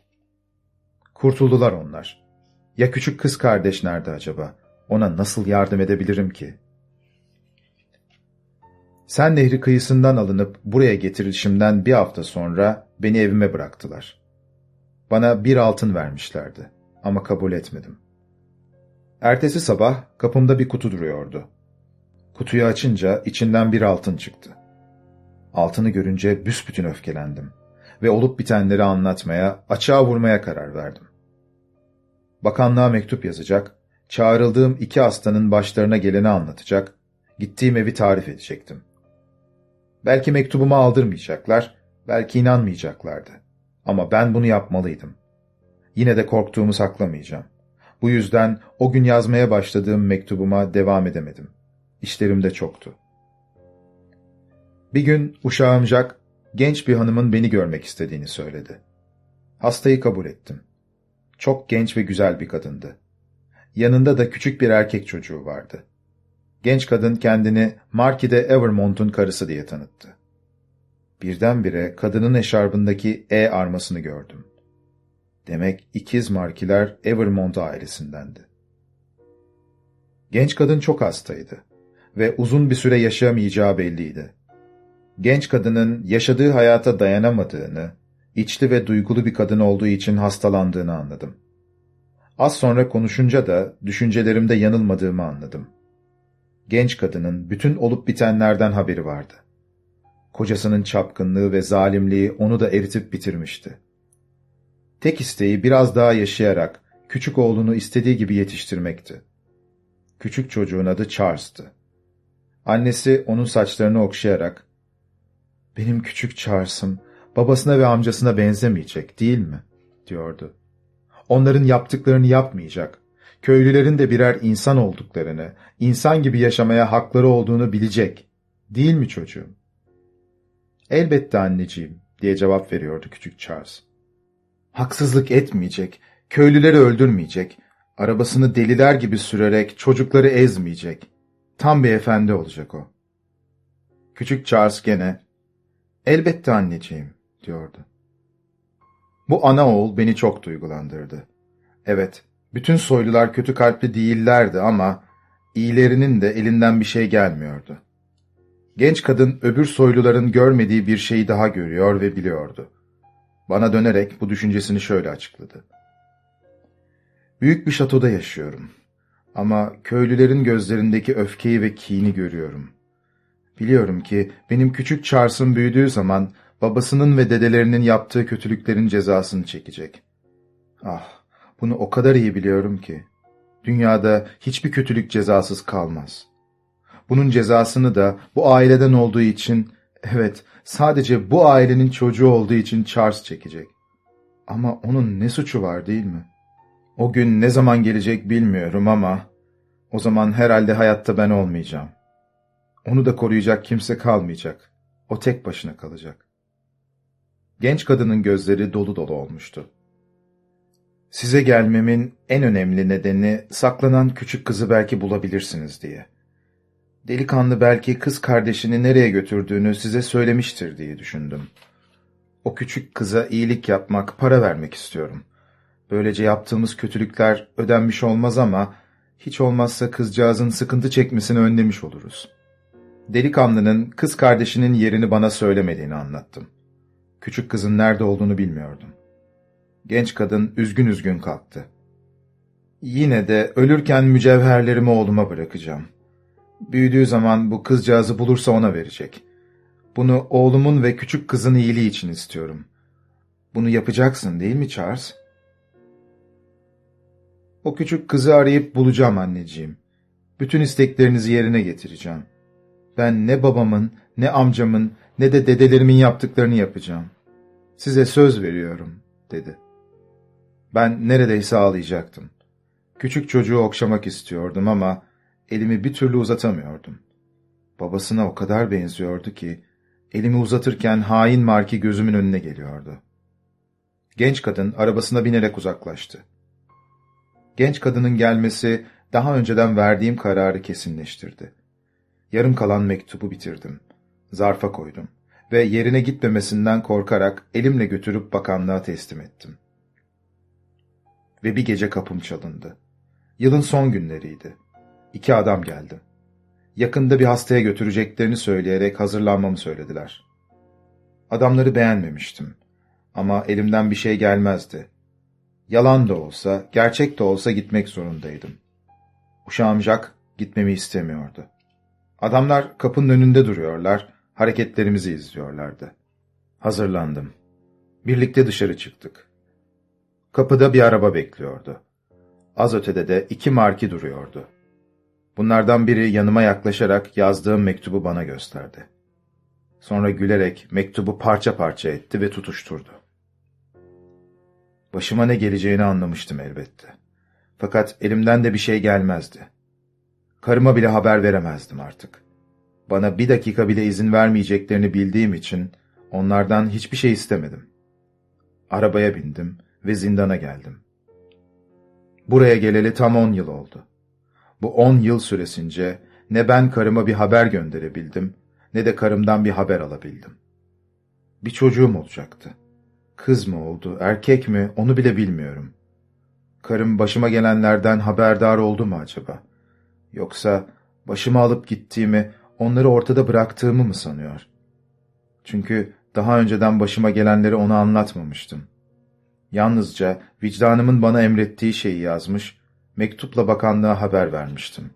Kurtuldular onlar. Ya küçük kız kardeş nerede acaba? Ona nasıl yardım edebilirim ki? Sen Nehri kıyısından alınıp buraya getirilişimden bir hafta sonra beni evime bıraktılar. Bana bir altın vermişlerdi ama kabul etmedim. Ertesi sabah kapımda bir kutu duruyordu. Kutuyu açınca içinden bir altın çıktı. Altını görünce büsbütün öfkelendim ve olup bitenleri anlatmaya, açığa vurmaya karar verdim. Bakanlığa mektup yazacak, çağrıldığım iki hastanın başlarına geleni anlatacak, gittiğim evi tarif edecektim. Belki mektubumu aldırmayacaklar, belki inanmayacaklardı. Ama ben bunu yapmalıydım. Yine de korktuğumu saklamayacağım. Bu yüzden o gün yazmaya başladığım mektubuma devam edemedim. İşlerim de çoktu. Bir gün uşağım Jack, genç bir hanımın beni görmek istediğini söyledi. Hastayı kabul ettim. Çok genç ve güzel bir kadındı. Yanında da küçük bir erkek çocuğu vardı. Genç kadın kendini Markide Evermont'un karısı diye tanıttı. Birdenbire kadının eşarbındaki E armasını gördüm. Demek ikiz Markiler Evermont ailesindendi. Genç kadın çok hastaydı ve uzun bir süre yaşayamayacağı belliydi. Genç kadının yaşadığı hayata dayanamadığını, içli ve duygulu bir kadın olduğu için hastalandığını anladım. Az sonra konuşunca da düşüncelerimde yanılmadığımı anladım. Genç kadının bütün olup bitenlerden haberi vardı. Kocasının çapkınlığı ve zalimliği onu da eritip bitirmişti. Tek isteği biraz daha yaşayarak küçük oğlunu istediği gibi yetiştirmekti. Küçük çocuğun adı Charles'tı. Annesi onun saçlarını okşayarak, ''Benim küçük Charles'ım babasına ve amcasına benzemeyecek değil mi?'' diyordu. ''Onların yaptıklarını yapmayacak. Köylülerin de birer insan olduklarını, insan gibi yaşamaya hakları olduğunu bilecek. Değil mi çocuğum?'' ''Elbette anneciğim.'' diye cevap veriyordu küçük Charles. Haksızlık etmeyecek, köylüleri öldürmeyecek, arabasını deliler gibi sürerek çocukları ezmeyecek. Tam bir efendi olacak o. Küçük Charles gene, elbette anneciğim, diyordu. Bu ana oğul beni çok duygulandırdı. Evet, bütün soylular kötü kalpli değillerdi ama iyilerinin de elinden bir şey gelmiyordu. Genç kadın öbür soyluların görmediği bir şeyi daha görüyor ve biliyordu. Bana dönerek bu düşüncesini şöyle açıkladı. Büyük bir şatoda yaşıyorum. Ama köylülerin gözlerindeki öfkeyi ve kini görüyorum. Biliyorum ki benim küçük Charles'ın büyüdüğü zaman babasının ve dedelerinin yaptığı kötülüklerin cezasını çekecek. Ah, bunu o kadar iyi biliyorum ki. Dünyada hiçbir kötülük cezasız kalmaz. Bunun cezasını da bu aileden olduğu için, evet sadece bu ailenin çocuğu olduğu için Charles çekecek. Ama onun ne suçu var değil mi? O gün ne zaman gelecek bilmiyorum ama o zaman herhalde hayatta ben olmayacağım. Onu da koruyacak kimse kalmayacak. O tek başına kalacak. Genç kadının gözleri dolu dolu olmuştu. Size gelmemin en önemli nedeni saklanan küçük kızı belki bulabilirsiniz diye. Delikanlı belki kız kardeşini nereye götürdüğünü size söylemiştir diye düşündüm. O küçük kıza iyilik yapmak, para vermek istiyorum. Böylece yaptığımız kötülükler ödenmiş olmaz ama hiç olmazsa kızcağızın sıkıntı çekmesini önlemiş oluruz. Delikanlının kız kardeşinin yerini bana söylemediğini anlattım. Küçük kızın nerede olduğunu bilmiyordum. Genç kadın üzgün üzgün kalktı. Yine de ölürken mücevherlerimi oğluma bırakacağım. Büyüdüğü zaman bu kızcağızı bulursa ona verecek. Bunu oğlumun ve küçük kızın iyiliği için istiyorum. Bunu yapacaksın değil mi Charles? O küçük kızı arayıp bulacağım anneciğim. Bütün isteklerinizi yerine getireceğim. Ben ne babamın, ne amcamın, ne de dedelerimin yaptıklarını yapacağım. Size söz veriyorum, dedi. Ben neredeyse ağlayacaktım. Küçük çocuğu okşamak istiyordum ama elimi bir türlü uzatamıyordum. Babasına o kadar benziyordu ki, elimi uzatırken hain marki gözümün önüne geliyordu. Genç kadın arabasına binerek uzaklaştı. Genç kadının gelmesi daha önceden verdiğim kararı kesinleştirdi. Yarım kalan mektubu bitirdim. Zarfa koydum ve yerine gitmemesinden korkarak elimle götürüp bakanlığa teslim ettim. Ve bir gece kapım çalındı. Yılın son günleriydi. İki adam geldi. Yakında bir hastaya götüreceklerini söyleyerek hazırlanmamı söylediler. Adamları beğenmemiştim. Ama elimden bir şey gelmezdi. Yalan da olsa, gerçek de olsa gitmek zorundaydım. Uşağım Jack gitmemi istemiyordu. Adamlar kapının önünde duruyorlar, hareketlerimizi izliyorlardı. Hazırlandım. Birlikte dışarı çıktık. Kapıda bir araba bekliyordu. Az ötede de iki marki duruyordu. Bunlardan biri yanıma yaklaşarak yazdığım mektubu bana gösterdi. Sonra gülerek mektubu parça parça etti ve tutuşturdu. Başıma ne geleceğini anlamıştım elbette. Fakat elimden de bir şey gelmezdi. Karıma bile haber veremezdim artık. Bana bir dakika bile izin vermeyeceklerini bildiğim için onlardan hiçbir şey istemedim. Arabaya bindim ve zindana geldim. Buraya geleli tam on yıl oldu. Bu on yıl süresince ne ben karıma bir haber gönderebildim, ne de karımdan bir haber alabildim. Bir çocuğum olacaktı. Kız mı oldu, erkek mi onu bile bilmiyorum. Karım başıma gelenlerden haberdar oldu mu acaba? Yoksa başımı alıp gittiğimi, onları ortada bıraktığımı mı sanıyor? Çünkü daha önceden başıma gelenleri ona anlatmamıştım. Yalnızca vicdanımın bana emrettiği şeyi yazmış, mektupla bakanlığa haber vermiştim.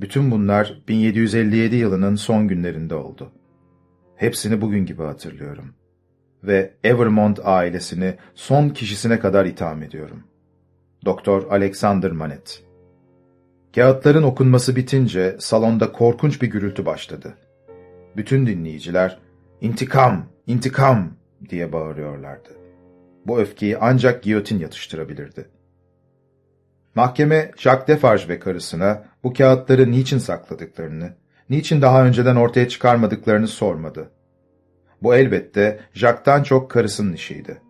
Bütün bunlar 1757 yılının son günlerinde oldu. Hepsini bugün gibi hatırlıyorum. Ve Evermont ailesini son kişisine kadar itham ediyorum. Doktor Alexander Manet Kağıtların okunması bitince salonda korkunç bir gürültü başladı. Bütün dinleyiciler, intikam, intikam diye bağırıyorlardı. Bu öfkeyi ancak giyotin yatıştırabilirdi. Mahkeme Jacques Defarge ve karısına bu kağıtları niçin sakladıklarını, niçin daha önceden ortaya çıkarmadıklarını sormadı. Bu elbette Jacques'tan çok karısının işiydi.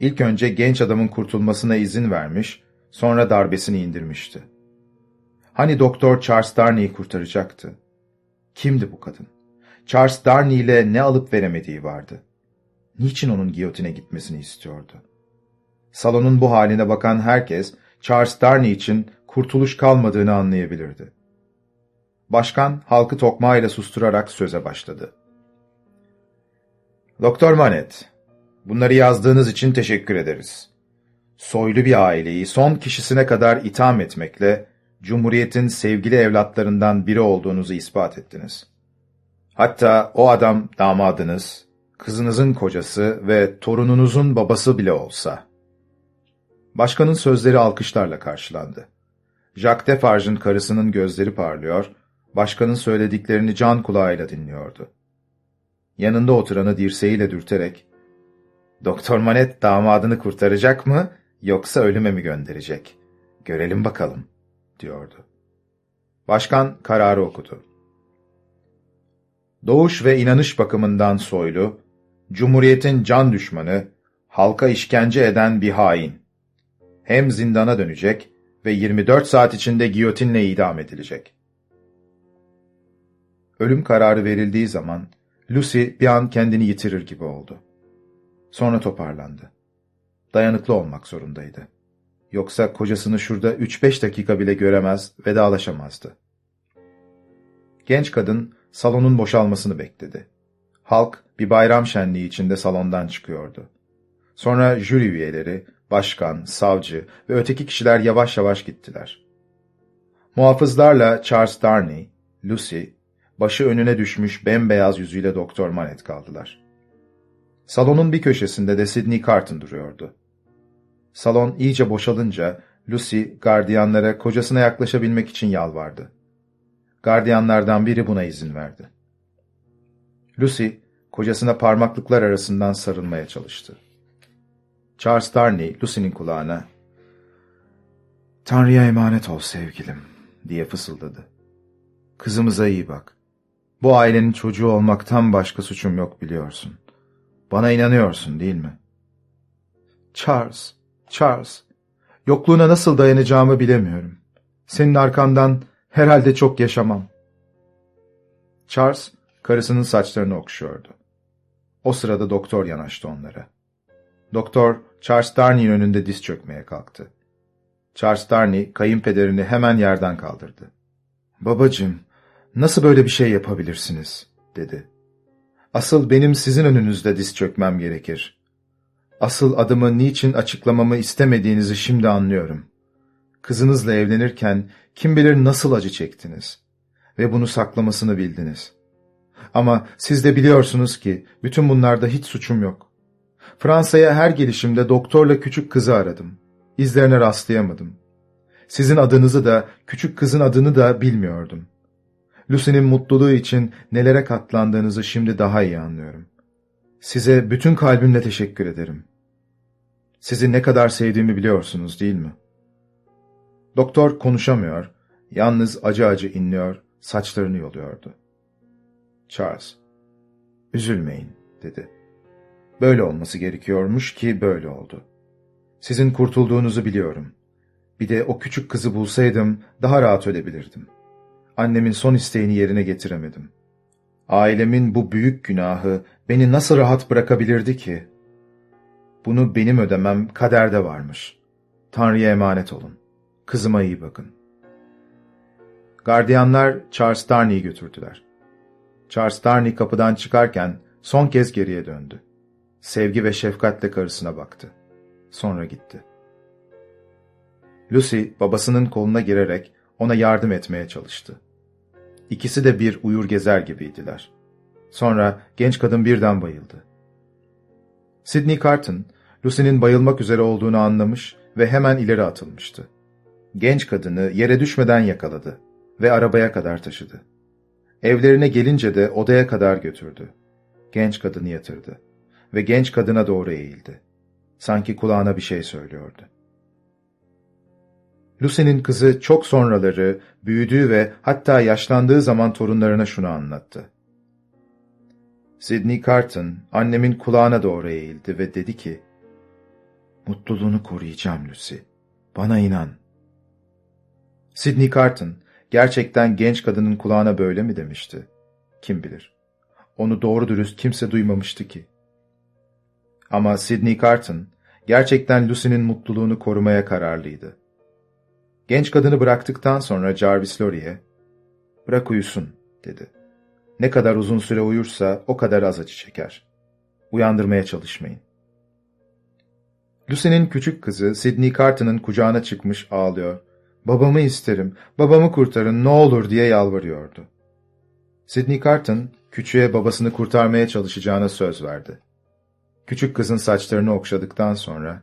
İlk önce genç adamın kurtulmasına izin vermiş, sonra darbesini indirmişti. Hani Doktor Charles Darnay'i kurtaracaktı? Kimdi bu kadın? Charles Darnay ile ne alıp veremediği vardı. Niçin onun giyotine gitmesini istiyordu? Salonun bu haline bakan herkes, Charles Darnay için kurtuluş kalmadığını anlayabilirdi. Başkan halkı tokmağıyla susturarak söze başladı. Doktor Manet, bunları yazdığınız için teşekkür ederiz. Soylu bir aileyi son kişisine kadar itham etmekle Cumhuriyet'in sevgili evlatlarından biri olduğunuzu ispat ettiniz. Hatta o adam damadınız, kızınızın kocası ve torununuzun babası bile olsa. Başkanın sözleri alkışlarla karşılandı. Jacques Defarge'ın karısının gözleri parlıyor, başkanın söylediklerini can kulağıyla dinliyordu. Yanında oturanı dirseğiyle dürterek, ''Doktor Manet damadını kurtaracak mı, yoksa ölüme mi gönderecek? Görelim bakalım.'' diyordu. Başkan kararı okudu. Doğuş ve inanış bakımından soylu, Cumhuriyetin can düşmanı, halka işkence eden bir hain. Hem zindana dönecek ve 24 saat içinde giyotinle idam edilecek. Ölüm kararı verildiği zaman Lucy bir an kendini yitirir gibi oldu. Sonra toparlandı. Dayanıklı olmak zorundaydı. Yoksa kocasını şurada 3-5 dakika bile göremez, vedalaşamazdı. Genç kadın salonun boşalmasını bekledi. Halk bir bayram şenliği içinde salondan çıkıyordu. Sonra jüri üyeleri, başkan, savcı ve öteki kişiler yavaş yavaş gittiler. Muhafızlarla Charles Darnay, Lucy, başı önüne düşmüş bembeyaz yüzüyle Doktor Manet kaldılar. Salonun bir köşesinde de Sidney Carton duruyordu. Salon iyice boşalınca Lucy gardiyanlara kocasına yaklaşabilmek için yalvardı. Gardiyanlardan biri buna izin verdi. Lucy, kocasına parmaklıklar arasından sarılmaya çalıştı. Charles Darnay, Lucy'nin kulağına, ''Tanrı'ya emanet ol sevgilim.'' diye fısıldadı. ''Kızımıza iyi bak. Bu ailenin çocuğu olmaktan başka suçum yok biliyorsun. Bana inanıyorsun değil mi?'' ''Charles, Charles, yokluğuna nasıl dayanacağımı bilemiyorum. Senin arkandan herhalde çok yaşamam.'' Charles, karısının saçlarını okşuyordu. O sırada doktor yanaştı onlara. Doktor, Charles Darnay'in önünde diz çökmeye kalktı. Charles Darnay, kayınpederini hemen yerden kaldırdı. ''Babacığım, nasıl böyle bir şey yapabilirsiniz?'' dedi. ''Asıl benim sizin önünüzde diz çökmem gerekir. Asıl adımı niçin açıklamamı istemediğinizi şimdi anlıyorum. Kızınızla evlenirken kim bilir nasıl acı çektiniz ve bunu saklamasını bildiniz. Ama siz de biliyorsunuz ki bütün bunlarda hiç suçum yok. Fransa'ya her gelişimde doktorla küçük kızı aradım. İzlerine rastlayamadım. Sizin adınızı da, küçük kızın adını da bilmiyordum. Lucy'nin mutluluğu için nelere katlandığınızı şimdi daha iyi anlıyorum. Size bütün kalbimle teşekkür ederim. Sizi ne kadar sevdiğimi biliyorsunuz değil mi? Doktor konuşamıyor, yalnız acı acı inliyor, saçlarını yoluyordu. Charles, üzülmeyin, dedi. Böyle olması gerekiyormuş ki böyle oldu. Sizin kurtulduğunuzu biliyorum. Bir de o küçük kızı bulsaydım daha rahat ölebilirdim. Annemin son isteğini yerine getiremedim. Ailemin bu büyük günahı beni nasıl rahat bırakabilirdi ki? Bunu benim ödemem kaderde varmış. Tanrı'ya emanet olun. Kızıma iyi bakın. Gardiyanlar Charles Darnay'i götürdüler. Charles Darnay kapıdan çıkarken son kez geriye döndü. Sevgi ve şefkatle karısına baktı. Sonra gitti. Lucy babasının koluna girerek ona yardım etmeye çalıştı. İkisi de bir uyur gezer gibiydiler. Sonra genç kadın birden bayıldı. Sidney Carton, Lucy'nin bayılmak üzere olduğunu anlamış ve hemen ileri atılmıştı. Genç kadını yere düşmeden yakaladı ve arabaya kadar taşıdı. Evlerine gelince de odaya kadar götürdü. Genç kadını yatırdı ve genç kadına doğru eğildi. Sanki kulağına bir şey söylüyordu. Lucy'nin kızı çok sonraları, büyüdüğü ve hatta yaşlandığı zaman torunlarına şunu anlattı. Sidney Carton, annemin kulağına doğru eğildi ve dedi ki, ''Mutluluğunu koruyacağım Lucy, bana inan.'' Sidney Carton, gerçekten genç kadının kulağına böyle mi demişti? Kim bilir. Onu doğru dürüst kimse duymamıştı ki. Ama Sidney Carton, gerçekten Lucy'nin mutluluğunu korumaya kararlıydı. Genç kadını bıraktıktan sonra Jarvis Lorry'e, Bırak uyusun, dedi. Ne kadar uzun süre uyursa o kadar az acı çeker. Uyandırmaya çalışmayın. Lucy'nin küçük kızı Sidney Carton'ın kucağına çıkmış ağlıyor. Babamı isterim, babamı kurtarın ne olur diye yalvarıyordu. Sidney Carton, küçüğe babasını kurtarmaya çalışacağına söz verdi. Küçük kızın saçlarını okşadıktan sonra,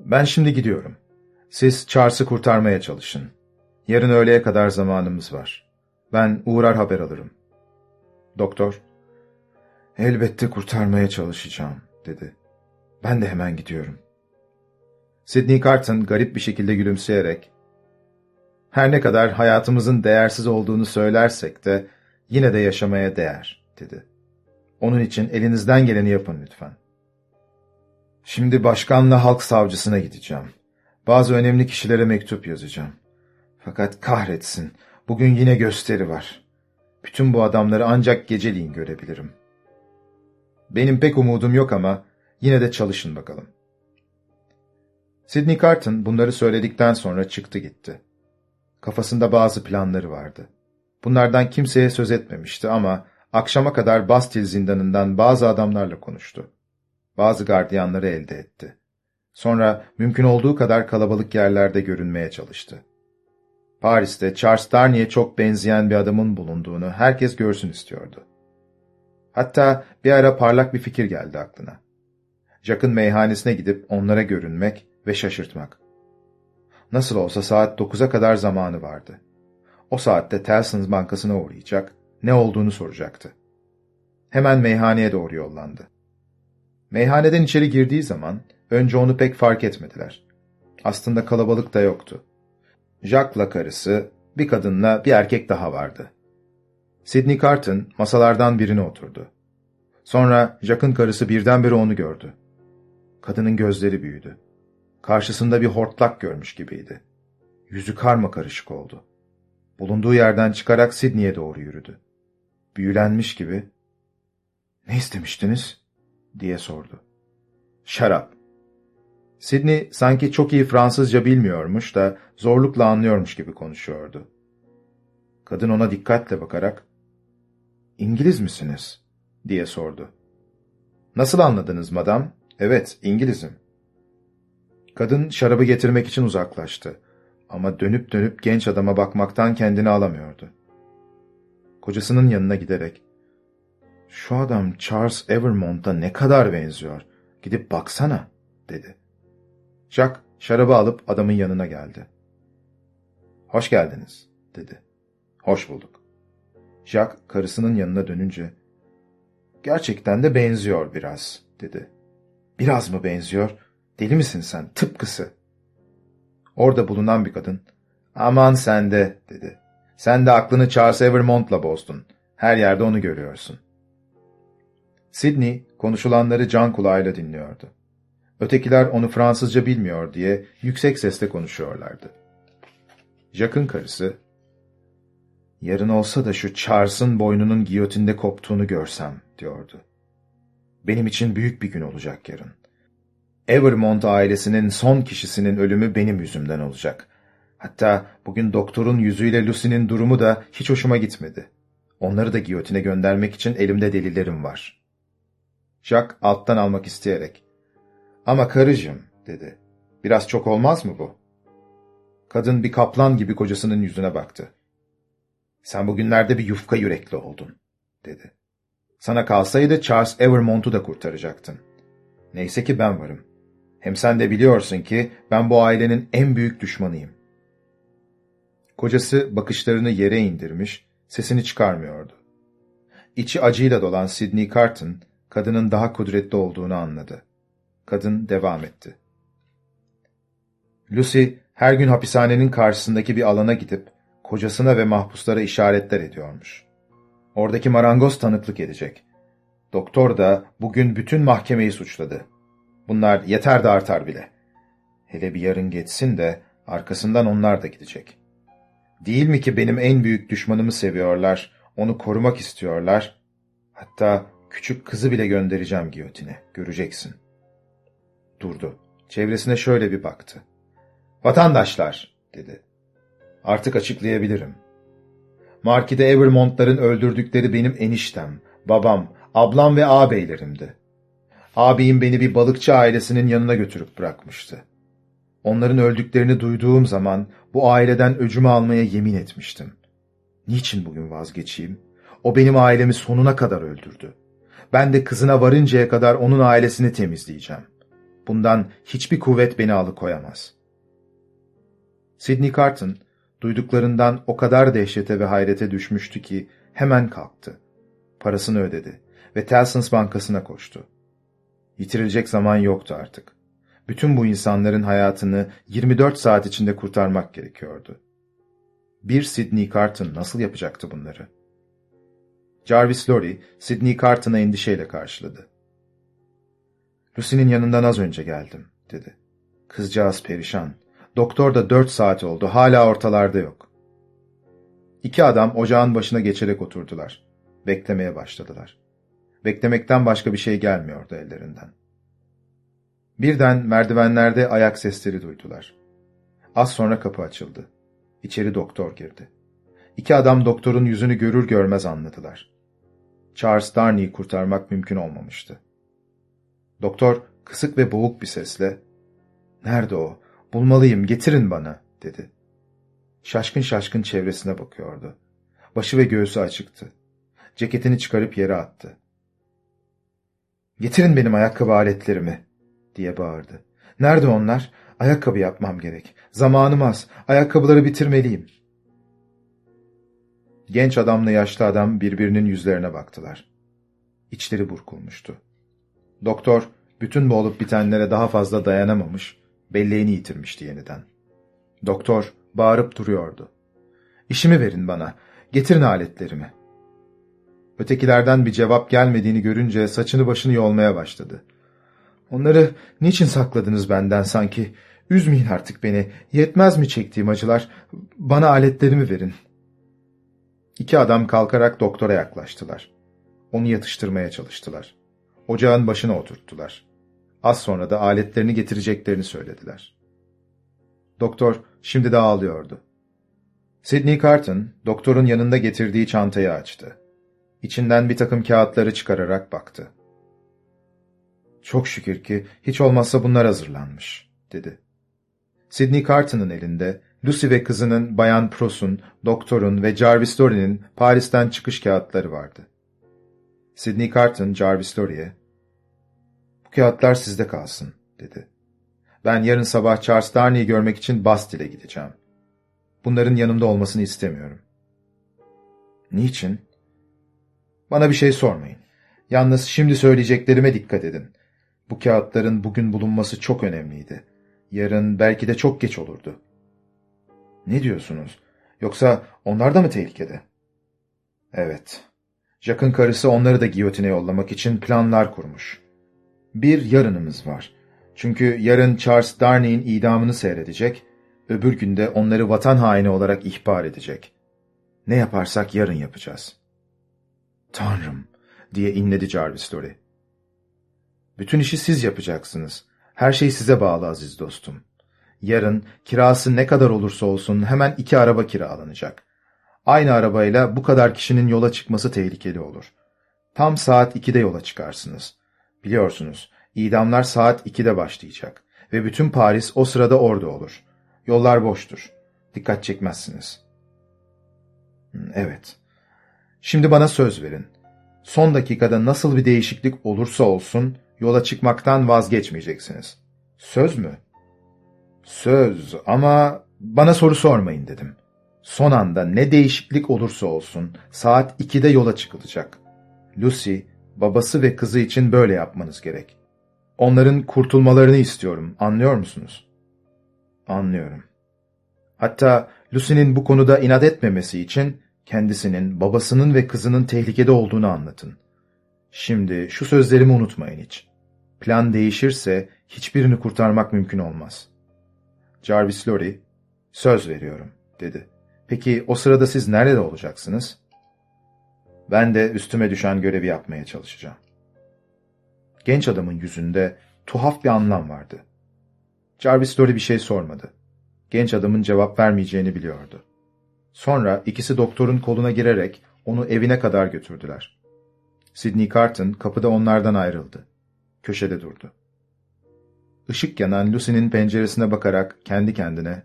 ''Ben şimdi gidiyorum. Siz Charles'ı kurtarmaya çalışın. Yarın öğleye kadar zamanımız var. Ben uğrar haber alırım.'' Doktor, ''Elbette kurtarmaya çalışacağım.'' dedi. ''Ben de hemen gidiyorum.'' Sidney Carton garip bir şekilde gülümseyerek, ''Her ne kadar hayatımızın değersiz olduğunu söylersek de yine de yaşamaya değer.'' dedi. Onun için elinizden geleni yapın lütfen. Şimdi başkanla halk savcısına gideceğim. Bazı önemli kişilere mektup yazacağım. Fakat kahretsin, bugün yine gösteri var. Bütün bu adamları ancak geceliğin görebilirim. Benim pek umudum yok ama yine de çalışın bakalım. Sidney Carton bunları söyledikten sonra çıktı gitti. Kafasında bazı planları vardı. Bunlardan kimseye söz etmemişti ama akşama kadar Bastille zindanından bazı adamlarla konuştu. Bazı gardiyanları elde etti. Sonra mümkün olduğu kadar kalabalık yerlerde görünmeye çalıştı. Paris'te Charles Darnier'e çok benzeyen bir adamın bulunduğunu herkes görsün istiyordu. Hatta bir ara parlak bir fikir geldi aklına. Jack'ın meyhanesine gidip onlara görünmek ve şaşırtmak. Nasıl olsa saat 9'a kadar zamanı vardı. O saatte Telsons bankasına uğrayacak, ne olduğunu soracaktı. Hemen meyhaneye doğru yollandı. Meyhaneden içeri girdiği zaman önce onu pek fark etmediler. Aslında kalabalık da yoktu. Jack'la karısı, bir kadınla bir erkek daha vardı. Sidney Carton masalardan birine oturdu. Sonra Jack'ın karısı birdenbire onu gördü. Kadının gözleri büyüdü. Karşısında bir hortlak görmüş gibiydi. Yüzü karma karışık oldu. Bulunduğu yerden çıkarak Sidney'e doğru yürüdü. Büyülenmiş gibi, ''Ne istemiştiniz?'' diye sordu. ''Şarap.'' Sidney sanki çok iyi Fransızca bilmiyormuş da zorlukla anlıyormuş gibi konuşuyordu. Kadın ona dikkatle bakarak, ''İngiliz misiniz?'' diye sordu. ''Nasıl anladınız madam?'' ''Evet, İngilizim.'' Kadın şarabı getirmek için uzaklaştı. Ama dönüp dönüp genç adama bakmaktan kendini alamıyordu. Kocasının yanına giderek, ''Şu adam Charles Evermont'a ne kadar benziyor, gidip baksana.'' dedi. Jack şarabı alıp adamın yanına geldi. ''Hoş geldiniz.'' dedi. ''Hoş bulduk.'' Jack karısının yanına dönünce, ''Gerçekten de benziyor biraz.'' dedi. ''Biraz mı benziyor? Deli misin sen? Tıpkısı.'' Orada bulunan bir kadın, ''Aman sen de.'' dedi. ''Sen de aklını Charles Evermont'la bozdun. Her yerde onu görüyorsun.'' Sidney konuşulanları can kulağıyla dinliyordu. Ötekiler onu Fransızca bilmiyor diye yüksek sesle konuşuyorlardı. Jack'ın karısı, ''Yarın olsa da şu Charles'ın boynunun giyotinde koptuğunu görsem.'' diyordu. ''Benim için büyük bir gün olacak yarın. Evermont ailesinin son kişisinin ölümü benim yüzümden olacak. Hatta bugün doktorun yüzüyle Lucy'nin durumu da hiç hoşuma gitmedi. Onları da giyotine göndermek için elimde delillerim var.'' Jack alttan almak isteyerek, ''Ama karıcığım'' dedi. ''Biraz çok olmaz mı bu?'' Kadın bir kaplan gibi kocasının yüzüne baktı. ''Sen bugünlerde bir yufka yürekli oldun.'' dedi. ''Sana kalsaydı Charles Evermont'u da kurtaracaktın. Neyse ki ben varım. Hem sen de biliyorsun ki ben bu ailenin en büyük düşmanıyım.'' Kocası bakışlarını yere indirmiş, sesini çıkarmıyordu. İçi acıyla dolan Sidney Carton, kadının daha kudretli olduğunu anladı. Kadın devam etti. Lucy her gün hapishanenin karşısındaki bir alana gidip kocasına ve mahpuslara işaretler ediyormuş. Oradaki marangoz tanıklık edecek. Doktor da bugün bütün mahkemeyi suçladı. Bunlar yeter de artar bile. Hele bir yarın geçsin de arkasından onlar da gidecek. Değil mi ki benim en büyük düşmanımı seviyorlar, onu korumak istiyorlar. Hatta küçük kızı bile göndereceğim giyotine, göreceksin. Durdu. Çevresine şöyle bir baktı. Vatandaşlar, dedi. Artık açıklayabilirim. Markide Evermont'ların öldürdükleri benim eniştem, babam, ablam ve ağabeylerimdi. Ağabeyim beni bir balıkçı ailesinin yanına götürüp bırakmıştı. Onların öldüklerini duyduğum zaman bu aileden öcümü almaya yemin etmiştim. Niçin bugün vazgeçeyim? O benim ailemi sonuna kadar öldürdü. Ben de kızına varıncaya kadar onun ailesini temizleyeceğim. Bundan hiçbir kuvvet beni alıkoyamaz. Sidney Carton, duyduklarından o kadar dehşete ve hayrete düşmüştü ki hemen kalktı. Parasını ödedi ve Telsons Bankası'na koştu. Yitirilecek zaman yoktu artık. Bütün bu insanların hayatını 24 saat içinde kurtarmak gerekiyordu. Bir Sidney Carton nasıl yapacaktı bunları? Jarvis Lorry, Sidney Carton'a endişeyle karşıladı. Lucy'nin yanından az önce geldim, dedi. Kızcağız perişan. Doktor da dört saat oldu, hala ortalarda yok. İki adam ocağın başına geçerek oturdular. Beklemeye başladılar. Beklemekten başka bir şey gelmiyordu ellerinden. Birden merdivenlerde ayak sesleri duydular. Az sonra kapı açıldı. İçeri doktor girdi. İki adam doktorun yüzünü görür görmez anladılar. Charles Darnay'i kurtarmak mümkün olmamıştı. Doktor kısık ve boğuk bir sesle ''Nerede o? Bulmalıyım, getirin bana.'' dedi. Şaşkın şaşkın çevresine bakıyordu. Başı ve göğsü açıktı. Ceketini çıkarıp yere attı. ''Getirin benim ayakkabı aletlerimi.'' diye bağırdı. ''Nerede onlar? Ayakkabı yapmam gerek. Zamanım az. Ayakkabıları bitirmeliyim.'' Genç adamla yaşlı adam birbirinin yüzlerine baktılar. İçleri burkulmuştu. Doktor, bütün bu olup bitenlere daha fazla dayanamamış, belleğini yitirmişti yeniden. Doktor, bağırıp duruyordu. İşimi verin bana, getirin aletlerimi. Ötekilerden bir cevap gelmediğini görünce saçını başını yolmaya başladı. Onları niçin sakladınız benden sanki? Üzmeyin artık beni, yetmez mi çektiğim acılar? Bana aletlerimi verin.'' İki adam kalkarak doktora yaklaştılar. Onu yatıştırmaya çalıştılar. Ocağın başına oturttular. Az sonra da aletlerini getireceklerini söylediler. Doktor şimdi de ağlıyordu. Sidney Carton, doktorun yanında getirdiği çantayı açtı. İçinden bir takım kağıtları çıkararak baktı. Çok şükür ki hiç olmazsa bunlar hazırlanmış, dedi. Sidney Carton'ın elinde Lucy ve kızının Bayan Pros'un, doktorun ve Jarvis Lorry'nin Paris'ten çıkış kağıtları vardı. Sidney Carton, Jarvis Lorry'e, ''Bu kağıtlar sizde kalsın.'' dedi. ''Ben yarın sabah Charles Darnay'i görmek için Bastille'e gideceğim. Bunların yanımda olmasını istemiyorum.'' ''Niçin?'' ''Bana bir şey sormayın. Yalnız şimdi söyleyeceklerime dikkat edin. Bu kağıtların bugün bulunması çok önemliydi. Yarın belki de çok geç olurdu.'' Ne diyorsunuz? Yoksa onlar da mı tehlikede? Evet. Jack'ın karısı onları da giyotine yollamak için planlar kurmuş. Bir yarınımız var. Çünkü yarın Charles Darnay'in idamını seyredecek, öbür günde onları vatan haini olarak ihbar edecek. Ne yaparsak yarın yapacağız. Tanrım, diye inledi Jarvis Lorry. Bütün işi siz yapacaksınız. Her şey size bağlı aziz dostum. Yarın kirası ne kadar olursa olsun hemen iki araba kiralanacak. Aynı arabayla bu kadar kişinin yola çıkması tehlikeli olur. Tam saat 2'de yola çıkarsınız. Biliyorsunuz, idamlar saat 2'de başlayacak ve bütün Paris o sırada orada olur. Yollar boştur. Dikkat çekmezsiniz. Evet. Şimdi bana söz verin. Son dakikada nasıl bir değişiklik olursa olsun yola çıkmaktan vazgeçmeyeceksiniz. Söz mü? Söz ama bana soru sormayın dedim. Son anda ne değişiklik olursa olsun saat 2'de yola çıkılacak. Lucy, babası ve kızı için böyle yapmanız gerek. Onların kurtulmalarını istiyorum, anlıyor musunuz? Anlıyorum. Hatta Lucy'nin bu konuda inat etmemesi için kendisinin, babasının ve kızının tehlikede olduğunu anlatın. Şimdi şu sözlerimi unutmayın hiç. Plan değişirse hiçbirini kurtarmak mümkün olmaz.'' Jarvis Lorry, söz veriyorum, dedi. Peki o sırada siz nerede olacaksınız? Ben de üstüme düşen görevi yapmaya çalışacağım. Genç adamın yüzünde tuhaf bir anlam vardı. Jarvis Lorry bir şey sormadı. Genç adamın cevap vermeyeceğini biliyordu. Sonra ikisi doktorun koluna girerek onu evine kadar götürdüler. Sidney Carton kapıda onlardan ayrıldı. Köşede durdu. Işık yanan Lucy'nin penceresine bakarak kendi kendine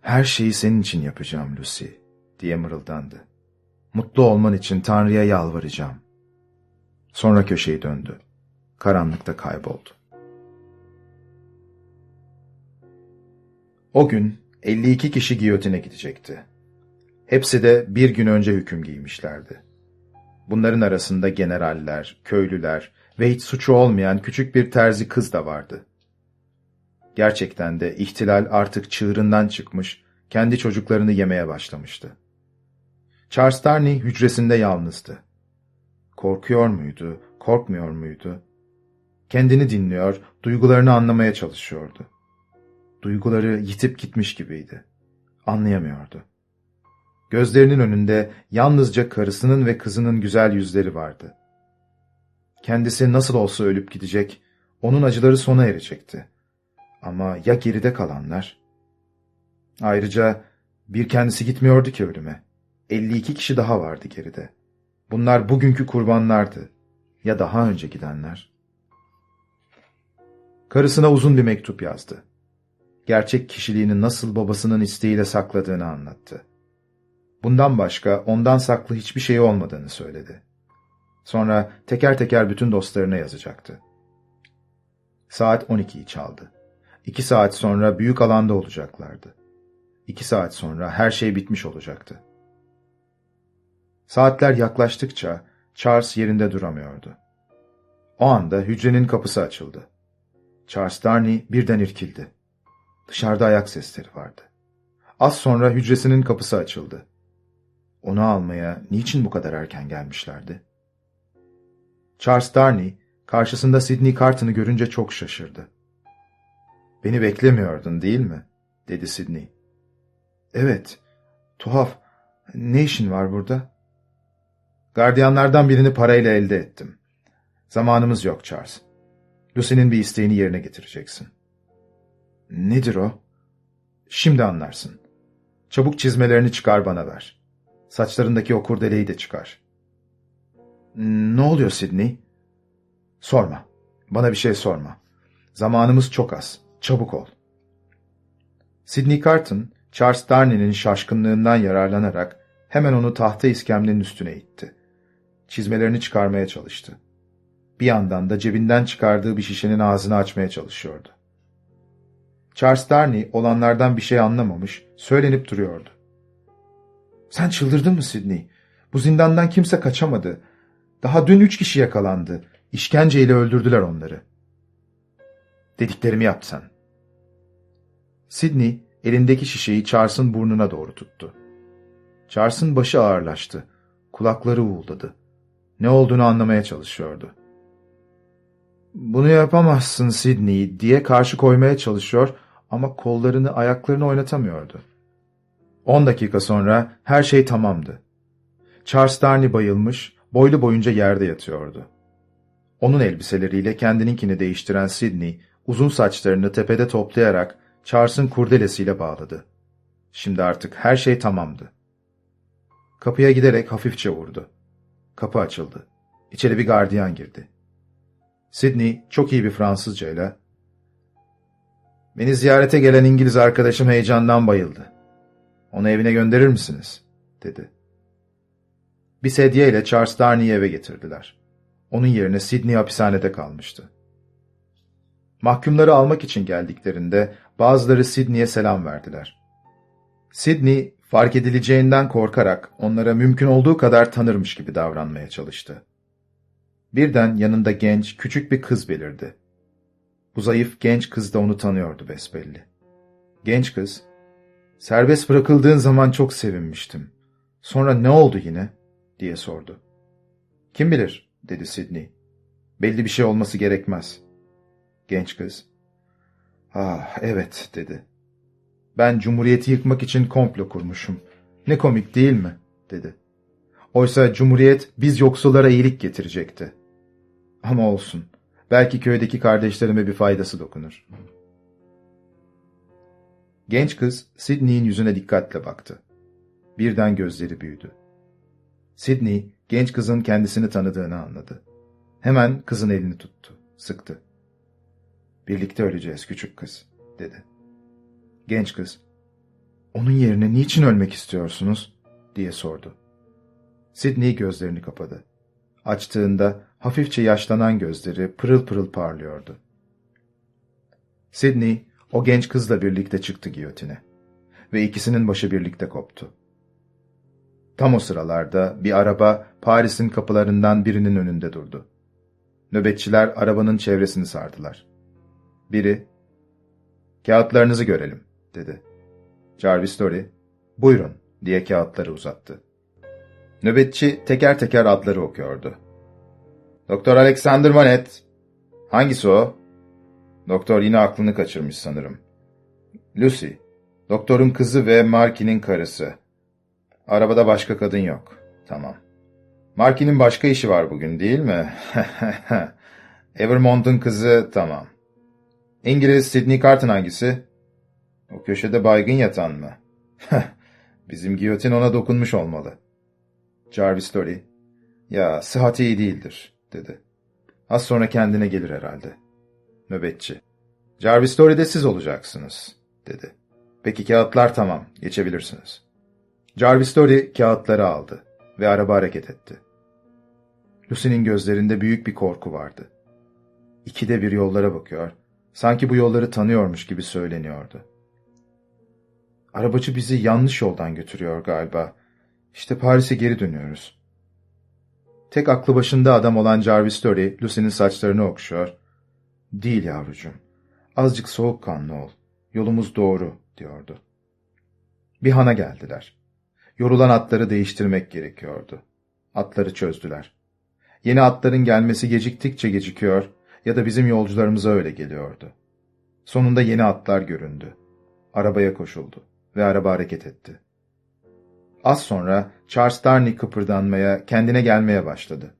''Her şeyi senin için yapacağım Lucy.'' diye mırıldandı. ''Mutlu olman için Tanrı'ya yalvaracağım.'' Sonra köşeyi döndü. Karanlıkta kayboldu. O gün 52 kişi giyotine gidecekti. Hepsi de bir gün önce hüküm giymişlerdi. Bunların arasında generaller, köylüler ve hiç suçu olmayan küçük bir terzi kız da vardı. Gerçekten de ihtilal artık çığırından çıkmış, kendi çocuklarını yemeye başlamıştı. Charles Darney hücresinde yalnızdı. Korkuyor muydu, korkmuyor muydu? Kendini dinliyor, duygularını anlamaya çalışıyordu. Duyguları yitip gitmiş gibiydi. Anlayamıyordu. Gözlerinin önünde yalnızca karısının ve kızının güzel yüzleri vardı. Kendisi nasıl olsa ölüp gidecek, onun acıları sona erecekti. Ama ya geride kalanlar? Ayrıca bir kendisi gitmiyordu ki ölüme. 52 kişi daha vardı geride. Bunlar bugünkü kurbanlardı. Ya daha önce gidenler? Karısına uzun bir mektup yazdı. Gerçek kişiliğini nasıl babasının isteğiyle sakladığını anlattı. Bundan başka ondan saklı hiçbir şey olmadığını söyledi. Sonra teker teker bütün dostlarına yazacaktı. Saat 12'yi çaldı. İki saat sonra büyük alanda olacaklardı. İki saat sonra her şey bitmiş olacaktı. Saatler yaklaştıkça Charles yerinde duramıyordu. O anda hücrenin kapısı açıldı. Charles Darney birden irkildi. Dışarıda ayak sesleri vardı. Az sonra hücresinin kapısı açıldı. Onu almaya niçin bu kadar erken gelmişlerdi? Charles Darney, karşısında Sidney Carton'ı görünce çok şaşırdı. ''Beni beklemiyordun değil mi?'' dedi Sidney. ''Evet, tuhaf. Ne işin var burada?'' ''Gardiyanlardan birini parayla elde ettim. Zamanımız yok Charles. Lucy'nin bir isteğini yerine getireceksin.'' ''Nedir o?'' ''Şimdi anlarsın. Çabuk çizmelerini çıkar bana ver. Saçlarındaki o kurdeleyi de çıkar.'' ''Ne oluyor Sidney?'' ''Sorma. Bana bir şey sorma. Zamanımız çok az. Çabuk ol.'' Sidney Carton, Charles Darney'nin şaşkınlığından yararlanarak hemen onu tahta iskemlenin üstüne itti. Çizmelerini çıkarmaya çalıştı. Bir yandan da cebinden çıkardığı bir şişenin ağzını açmaya çalışıyordu. Charles Darney olanlardan bir şey anlamamış, söylenip duruyordu. ''Sen çıldırdın mı Sidney? Bu zindandan kimse kaçamadı. Daha dün üç kişi yakalandı. İşkenceyle öldürdüler onları.'' ''Dediklerimi yap sen.'' Sidney elindeki şişeyi Charles'ın burnuna doğru tuttu. Charles'ın başı ağırlaştı. Kulakları uğuldadı. Ne olduğunu anlamaya çalışıyordu. ''Bunu yapamazsın Sidney'' diye karşı koymaya çalışıyor ama kollarını ayaklarını oynatamıyordu. On dakika sonra her şey tamamdı. Charles Darney bayılmış, boylu boyunca yerde yatıyordu. Onun elbiseleriyle kendininkini değiştiren Sidney, uzun saçlarını tepede toplayarak Charles'ın kurdelesiyle bağladı. Şimdi artık her şey tamamdı. Kapıya giderek hafifçe vurdu. Kapı açıldı. İçeri bir gardiyan girdi. Sidney çok iyi bir Fransızcayla ''Beni ziyarete gelen İngiliz arkadaşım heyecandan bayıldı. Onu evine gönderir misiniz?'' dedi. Bir sedye ile Charles Darney'i eve getirdiler. Onun yerine Sidney hapishanede kalmıştı. Mahkumları almak için geldiklerinde bazıları Sidney'e selam verdiler. Sidney fark edileceğinden korkarak onlara mümkün olduğu kadar tanırmış gibi davranmaya çalıştı. Birden yanında genç, küçük bir kız belirdi. Bu zayıf genç kız da onu tanıyordu besbelli. Genç kız, serbest bırakıldığın zaman çok sevinmiştim. Sonra ne oldu yine? diye sordu. Kim bilir, dedi Sidney. Belli bir şey olması gerekmez. Genç kız, ah evet, dedi. Ben cumhuriyeti yıkmak için komplo kurmuşum. Ne komik değil mi? dedi. Oysa cumhuriyet biz yoksullara iyilik getirecekti. Ama olsun. Belki köydeki kardeşlerime bir faydası dokunur. Genç kız Sidney'in yüzüne dikkatle baktı. Birden gözleri büyüdü. Sidney, genç kızın kendisini tanıdığını anladı. Hemen kızın elini tuttu, sıktı. Birlikte öleceğiz küçük kız, dedi. Genç kız, onun yerine niçin ölmek istiyorsunuz? diye sordu. Sidney gözlerini kapadı. Açtığında hafifçe yaşlanan gözleri pırıl pırıl parlıyordu. Sidney, o genç kızla birlikte çıktı giyotine ve ikisinin başı birlikte koptu. Tam o sıralarda bir araba Paris'in kapılarından birinin önünde durdu. Nöbetçiler arabanın çevresini sardılar. Biri, ''Kağıtlarınızı görelim.'' dedi. Jarvis Story, ''Buyurun.'' diye kağıtları uzattı. Nöbetçi teker teker adları okuyordu. Doktor Alexander Manet. Hangisi o? Doktor yine aklını kaçırmış sanırım. Lucy. Doktorun kızı ve Marky'nin karısı. Arabada başka kadın yok. Tamam. Marky'nin başka işi var bugün değil mi? Evermont'un kızı tamam. İngiliz Sidney Carton hangisi? O köşede baygın yatan mı? Bizim giyotin ona dokunmuş olmalı. Jarvis Story. Ya sıhhati iyi değildir, dedi. Az sonra kendine gelir herhalde. Nöbetçi. Jarvis Story'de siz olacaksınız, dedi. Peki kağıtlar tamam, geçebilirsiniz. Jarvis Story kağıtları aldı ve araba hareket etti. Lucy'nin gözlerinde büyük bir korku vardı. İkide bir yollara bakıyor, sanki bu yolları tanıyormuş gibi söyleniyordu. Arabacı bizi yanlış yoldan götürüyor galiba. İşte Paris'e geri dönüyoruz. Tek aklı başında adam olan Jarvis Story, Lucy'nin saçlarını okşuyor. Değil yavrucuğum, azıcık soğukkanlı ol, yolumuz doğru, diyordu. Bir hana geldiler. Yorulan atları değiştirmek gerekiyordu. Atları çözdüler. Yeni atların gelmesi geciktikçe gecikiyor ya da bizim yolcularımıza öyle geliyordu. Sonunda yeni atlar göründü. Arabaya koşuldu ve araba hareket etti. Az sonra Charles Darnley kıpırdanmaya, kendine gelmeye başladı.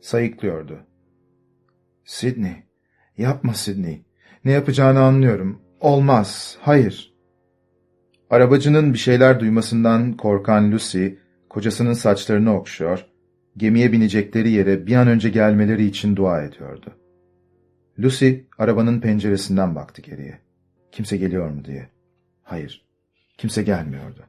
Sayıklıyordu. Sidney, yapma Sidney. Ne yapacağını anlıyorum. Olmaz, hayır. Arabacının bir şeyler duymasından korkan Lucy, kocasının saçlarını okşuyor, gemiye binecekleri yere bir an önce gelmeleri için dua ediyordu. Lucy, arabanın penceresinden baktı geriye. Kimse geliyor mu diye. Hayır, kimse gelmiyordu.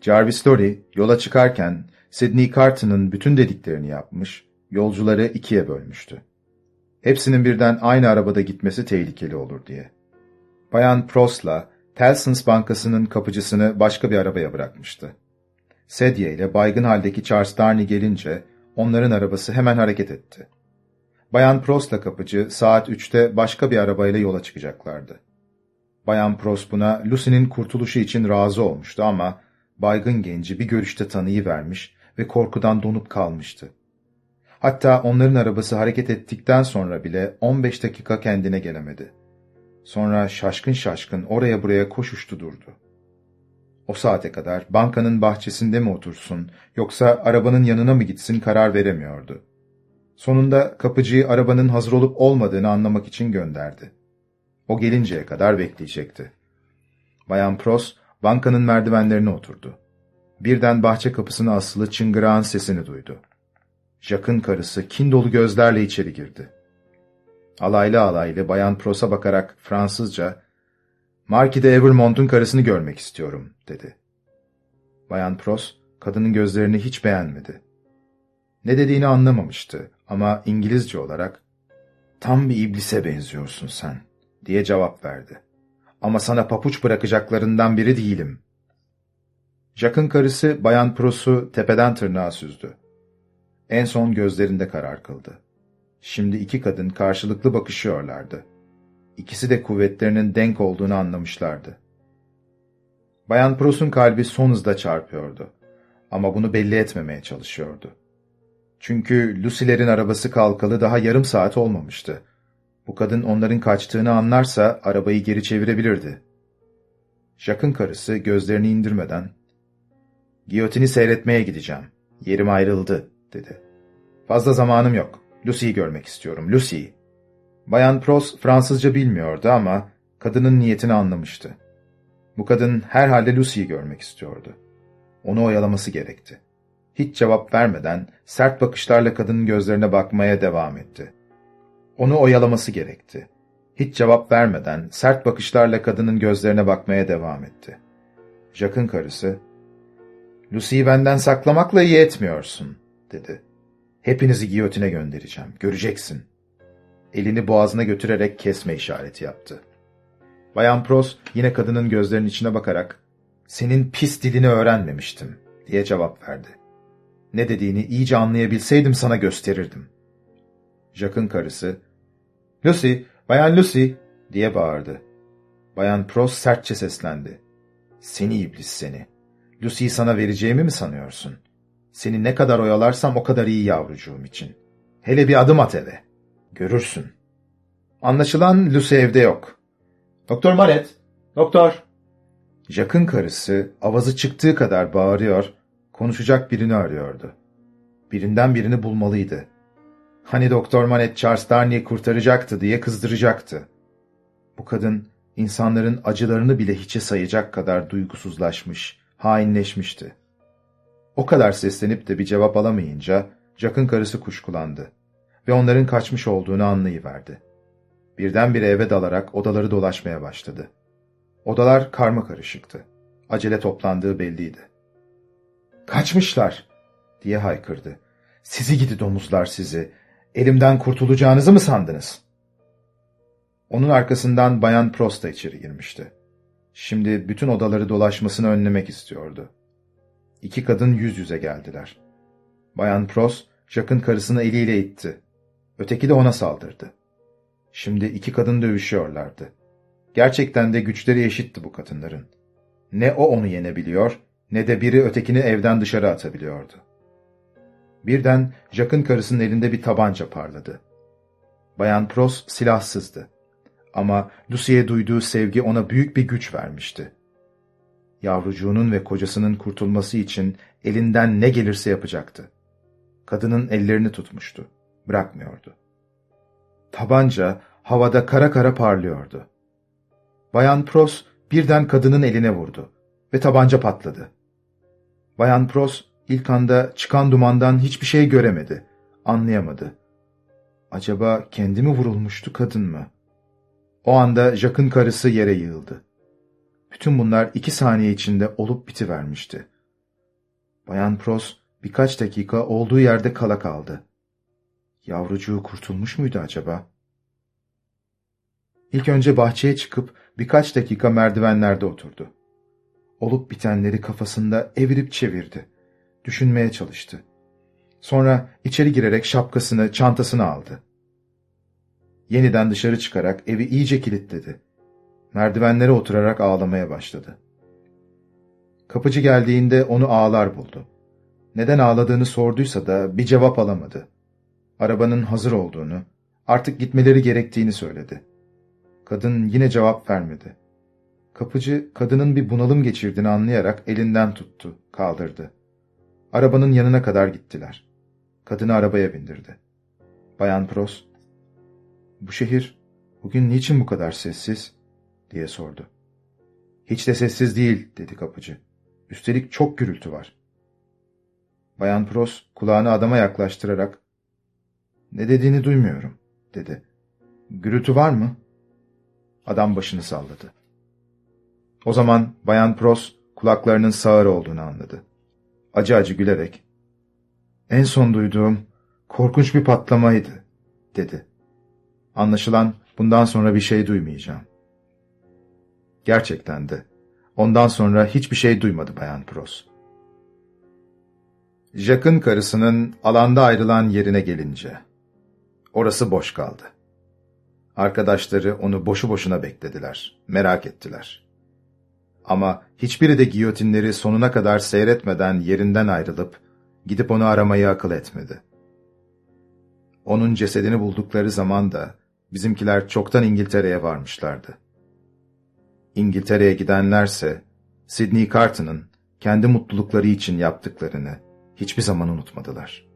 Jarvis Story yola çıkarken Sidney Carton'ın bütün dediklerini yapmış, yolcuları ikiye bölmüştü. Hepsinin birden aynı arabada gitmesi tehlikeli olur diye. Bayan Prost'la Telsons Bankası'nın kapıcısını başka bir arabaya bırakmıştı. Sedye ile baygın haldeki Charles Darney gelince onların arabası hemen hareket etti. Bayan Prost'la kapıcı saat üçte başka bir arabayla yola çıkacaklardı. Bayan Prost buna Lucy'nin kurtuluşu için razı olmuştu ama baygın genci bir görüşte tanıyı vermiş ve korkudan donup kalmıştı. Hatta onların arabası hareket ettikten sonra bile 15 dakika kendine gelemedi. Sonra şaşkın şaşkın oraya buraya koşuştu durdu. O saate kadar bankanın bahçesinde mi otursun yoksa arabanın yanına mı gitsin karar veremiyordu. Sonunda kapıcıyı arabanın hazır olup olmadığını anlamak için gönderdi. O gelinceye kadar bekleyecekti. Bayan Pros bankanın merdivenlerine oturdu. Birden bahçe kapısına asılı çıngırağın sesini duydu. Jack'ın karısı kin dolu gözlerle içeri girdi. Alaylı alaylı Bayan Pros'a bakarak Fransızca, ''Marquis de Evermont'un karısını görmek istiyorum.'' dedi. Bayan Pros, kadının gözlerini hiç beğenmedi. Ne dediğini anlamamıştı ama İngilizce olarak, ''Tam bir iblise benziyorsun sen.'' diye cevap verdi. ''Ama sana papuç bırakacaklarından biri değilim.'' Jack'ın karısı Bayan Pros'u tepeden tırnağa süzdü. En son gözlerinde karar kıldı. Şimdi iki kadın karşılıklı bakışıyorlardı. İkisi de kuvvetlerinin denk olduğunu anlamışlardı. Bayan Pros'un kalbi son hızda çarpıyordu. Ama bunu belli etmemeye çalışıyordu. Çünkü Lucy'lerin arabası kalkalı daha yarım saat olmamıştı. Bu kadın onların kaçtığını anlarsa arabayı geri çevirebilirdi. Jack'ın karısı gözlerini indirmeden ''Giyotini seyretmeye gideceğim. Yerim ayrıldı.'' dedi. ''Fazla zamanım yok. Lucy'yi görmek istiyorum. Lucy. Bayan Pros Fransızca bilmiyordu ama Kadının niyetini anlamıştı. Bu kadın herhalde Lucy'yi görmek istiyordu. Onu oyalaması gerekti. Hiç cevap vermeden sert bakışlarla kadının gözlerine bakmaya devam etti. Onu oyalaması gerekti. Hiç cevap vermeden sert bakışlarla kadının gözlerine bakmaya devam etti. Jack'ın karısı, ''Lucy'yi benden saklamakla iyi etmiyorsun.'' dedi. ''Hepinizi giyotine göndereceğim, göreceksin.'' Elini boğazına götürerek kesme işareti yaptı. Bayan Pros yine kadının gözlerinin içine bakarak, ''Senin pis dilini öğrenmemiştim.'' diye cevap verdi. Ne dediğini iyice anlayabilseydim sana gösterirdim. Jack'ın karısı, ''Lucy, Bayan Lucy!'' diye bağırdı. Bayan Pros sertçe seslendi. ''Seni iblis seni! Lucy'yi sana vereceğimi mi sanıyorsun? Seni ne kadar oyalarsam o kadar iyi yavrucuğum için. Hele bir adım at eve. Görürsün.'' Anlaşılan Lucy evde yok. ''Doktor Maret! Doktor!'' Jack'ın karısı avazı çıktığı kadar bağırıyor, konuşacak birini arıyordu. Birinden birini bulmalıydı. Hani Doktor Manet Charles Darnay'i kurtaracaktı diye kızdıracaktı. Bu kadın insanların acılarını bile hiçe sayacak kadar duygusuzlaşmış, hainleşmişti. O kadar seslenip de bir cevap alamayınca Jack'ın karısı kuşkulandı ve onların kaçmış olduğunu anlayıverdi. Birdenbire eve dalarak odaları dolaşmaya başladı. Odalar karma karışıktı. Acele toplandığı belliydi. ''Kaçmışlar!'' diye haykırdı. ''Sizi gidi domuzlar sizi! Elimden kurtulacağınızı mı sandınız?'' Onun arkasından Bayan Prost da içeri girmişti. Şimdi bütün odaları dolaşmasını önlemek istiyordu. İki kadın yüz yüze geldiler. Bayan Prost, Jack'ın karısını eliyle itti. Öteki de ona saldırdı. Şimdi iki kadın dövüşüyorlardı. Gerçekten de güçleri eşitti bu kadınların. Ne o onu yenebiliyor, ne de biri ötekini evden dışarı atabiliyordu. Birden Jack'ın karısının elinde bir tabanca parladı. Bayan Pros silahsızdı. Ama Lucy'ye duyduğu sevgi ona büyük bir güç vermişti. Yavrucuğunun ve kocasının kurtulması için elinden ne gelirse yapacaktı. Kadının ellerini tutmuştu. Bırakmıyordu. Tabanca havada kara kara parlıyordu. Bayan Pros birden kadının eline vurdu ve tabanca patladı. Bayan Pros ilk anda çıkan dumandan hiçbir şey göremedi, anlayamadı. Acaba kendi mi vurulmuştu kadın mı? O anda Jack'ın karısı yere yığıldı. Bütün bunlar iki saniye içinde olup bitivermişti. Bayan Pros birkaç dakika olduğu yerde kala kaldı. Yavrucuğu kurtulmuş muydu acaba? İlk önce bahçeye çıkıp birkaç dakika merdivenlerde oturdu. Olup bitenleri kafasında evirip çevirdi. Düşünmeye çalıştı. Sonra içeri girerek şapkasını, çantasını aldı. Yeniden dışarı çıkarak evi iyice kilitledi. Merdivenlere oturarak ağlamaya başladı. Kapıcı geldiğinde onu ağlar buldu. Neden ağladığını sorduysa da bir cevap alamadı. Arabanın hazır olduğunu, artık gitmeleri gerektiğini söyledi. Kadın yine cevap vermedi. Kapıcı kadının bir bunalım geçirdiğini anlayarak elinden tuttu, kaldırdı. Arabanın yanına kadar gittiler. Kadını arabaya bindirdi. Bayan Pros, ''Bu şehir bugün niçin bu kadar sessiz?'' diye sordu. ''Hiç de sessiz değil.'' dedi kapıcı. ''Üstelik çok gürültü var.'' Bayan Pros kulağını adama yaklaştırarak ''Ne dediğini duymuyorum.'' dedi. ''Gürültü var mı?'' Adam başını salladı. O zaman Bayan Pros kulaklarının sağır olduğunu anladı. Acı acı gülerek, ''En son duyduğum korkunç bir patlamaydı.'' dedi. Anlaşılan bundan sonra bir şey duymayacağım. Gerçekten de. Ondan sonra hiçbir şey duymadı Bayan Pros. Jack'ın karısının alanda ayrılan yerine gelince, orası boş kaldı. Arkadaşları onu boşu boşuna beklediler, merak ettiler. Ama hiçbiri de giyotinleri sonuna kadar seyretmeden yerinden ayrılıp, gidip onu aramayı akıl etmedi. Onun cesedini buldukları zaman da bizimkiler çoktan İngiltere'ye varmışlardı. İngiltere'ye gidenlerse, Sidney Carton'ın kendi mutlulukları için yaptıklarını hiçbir zaman unutmadılar.''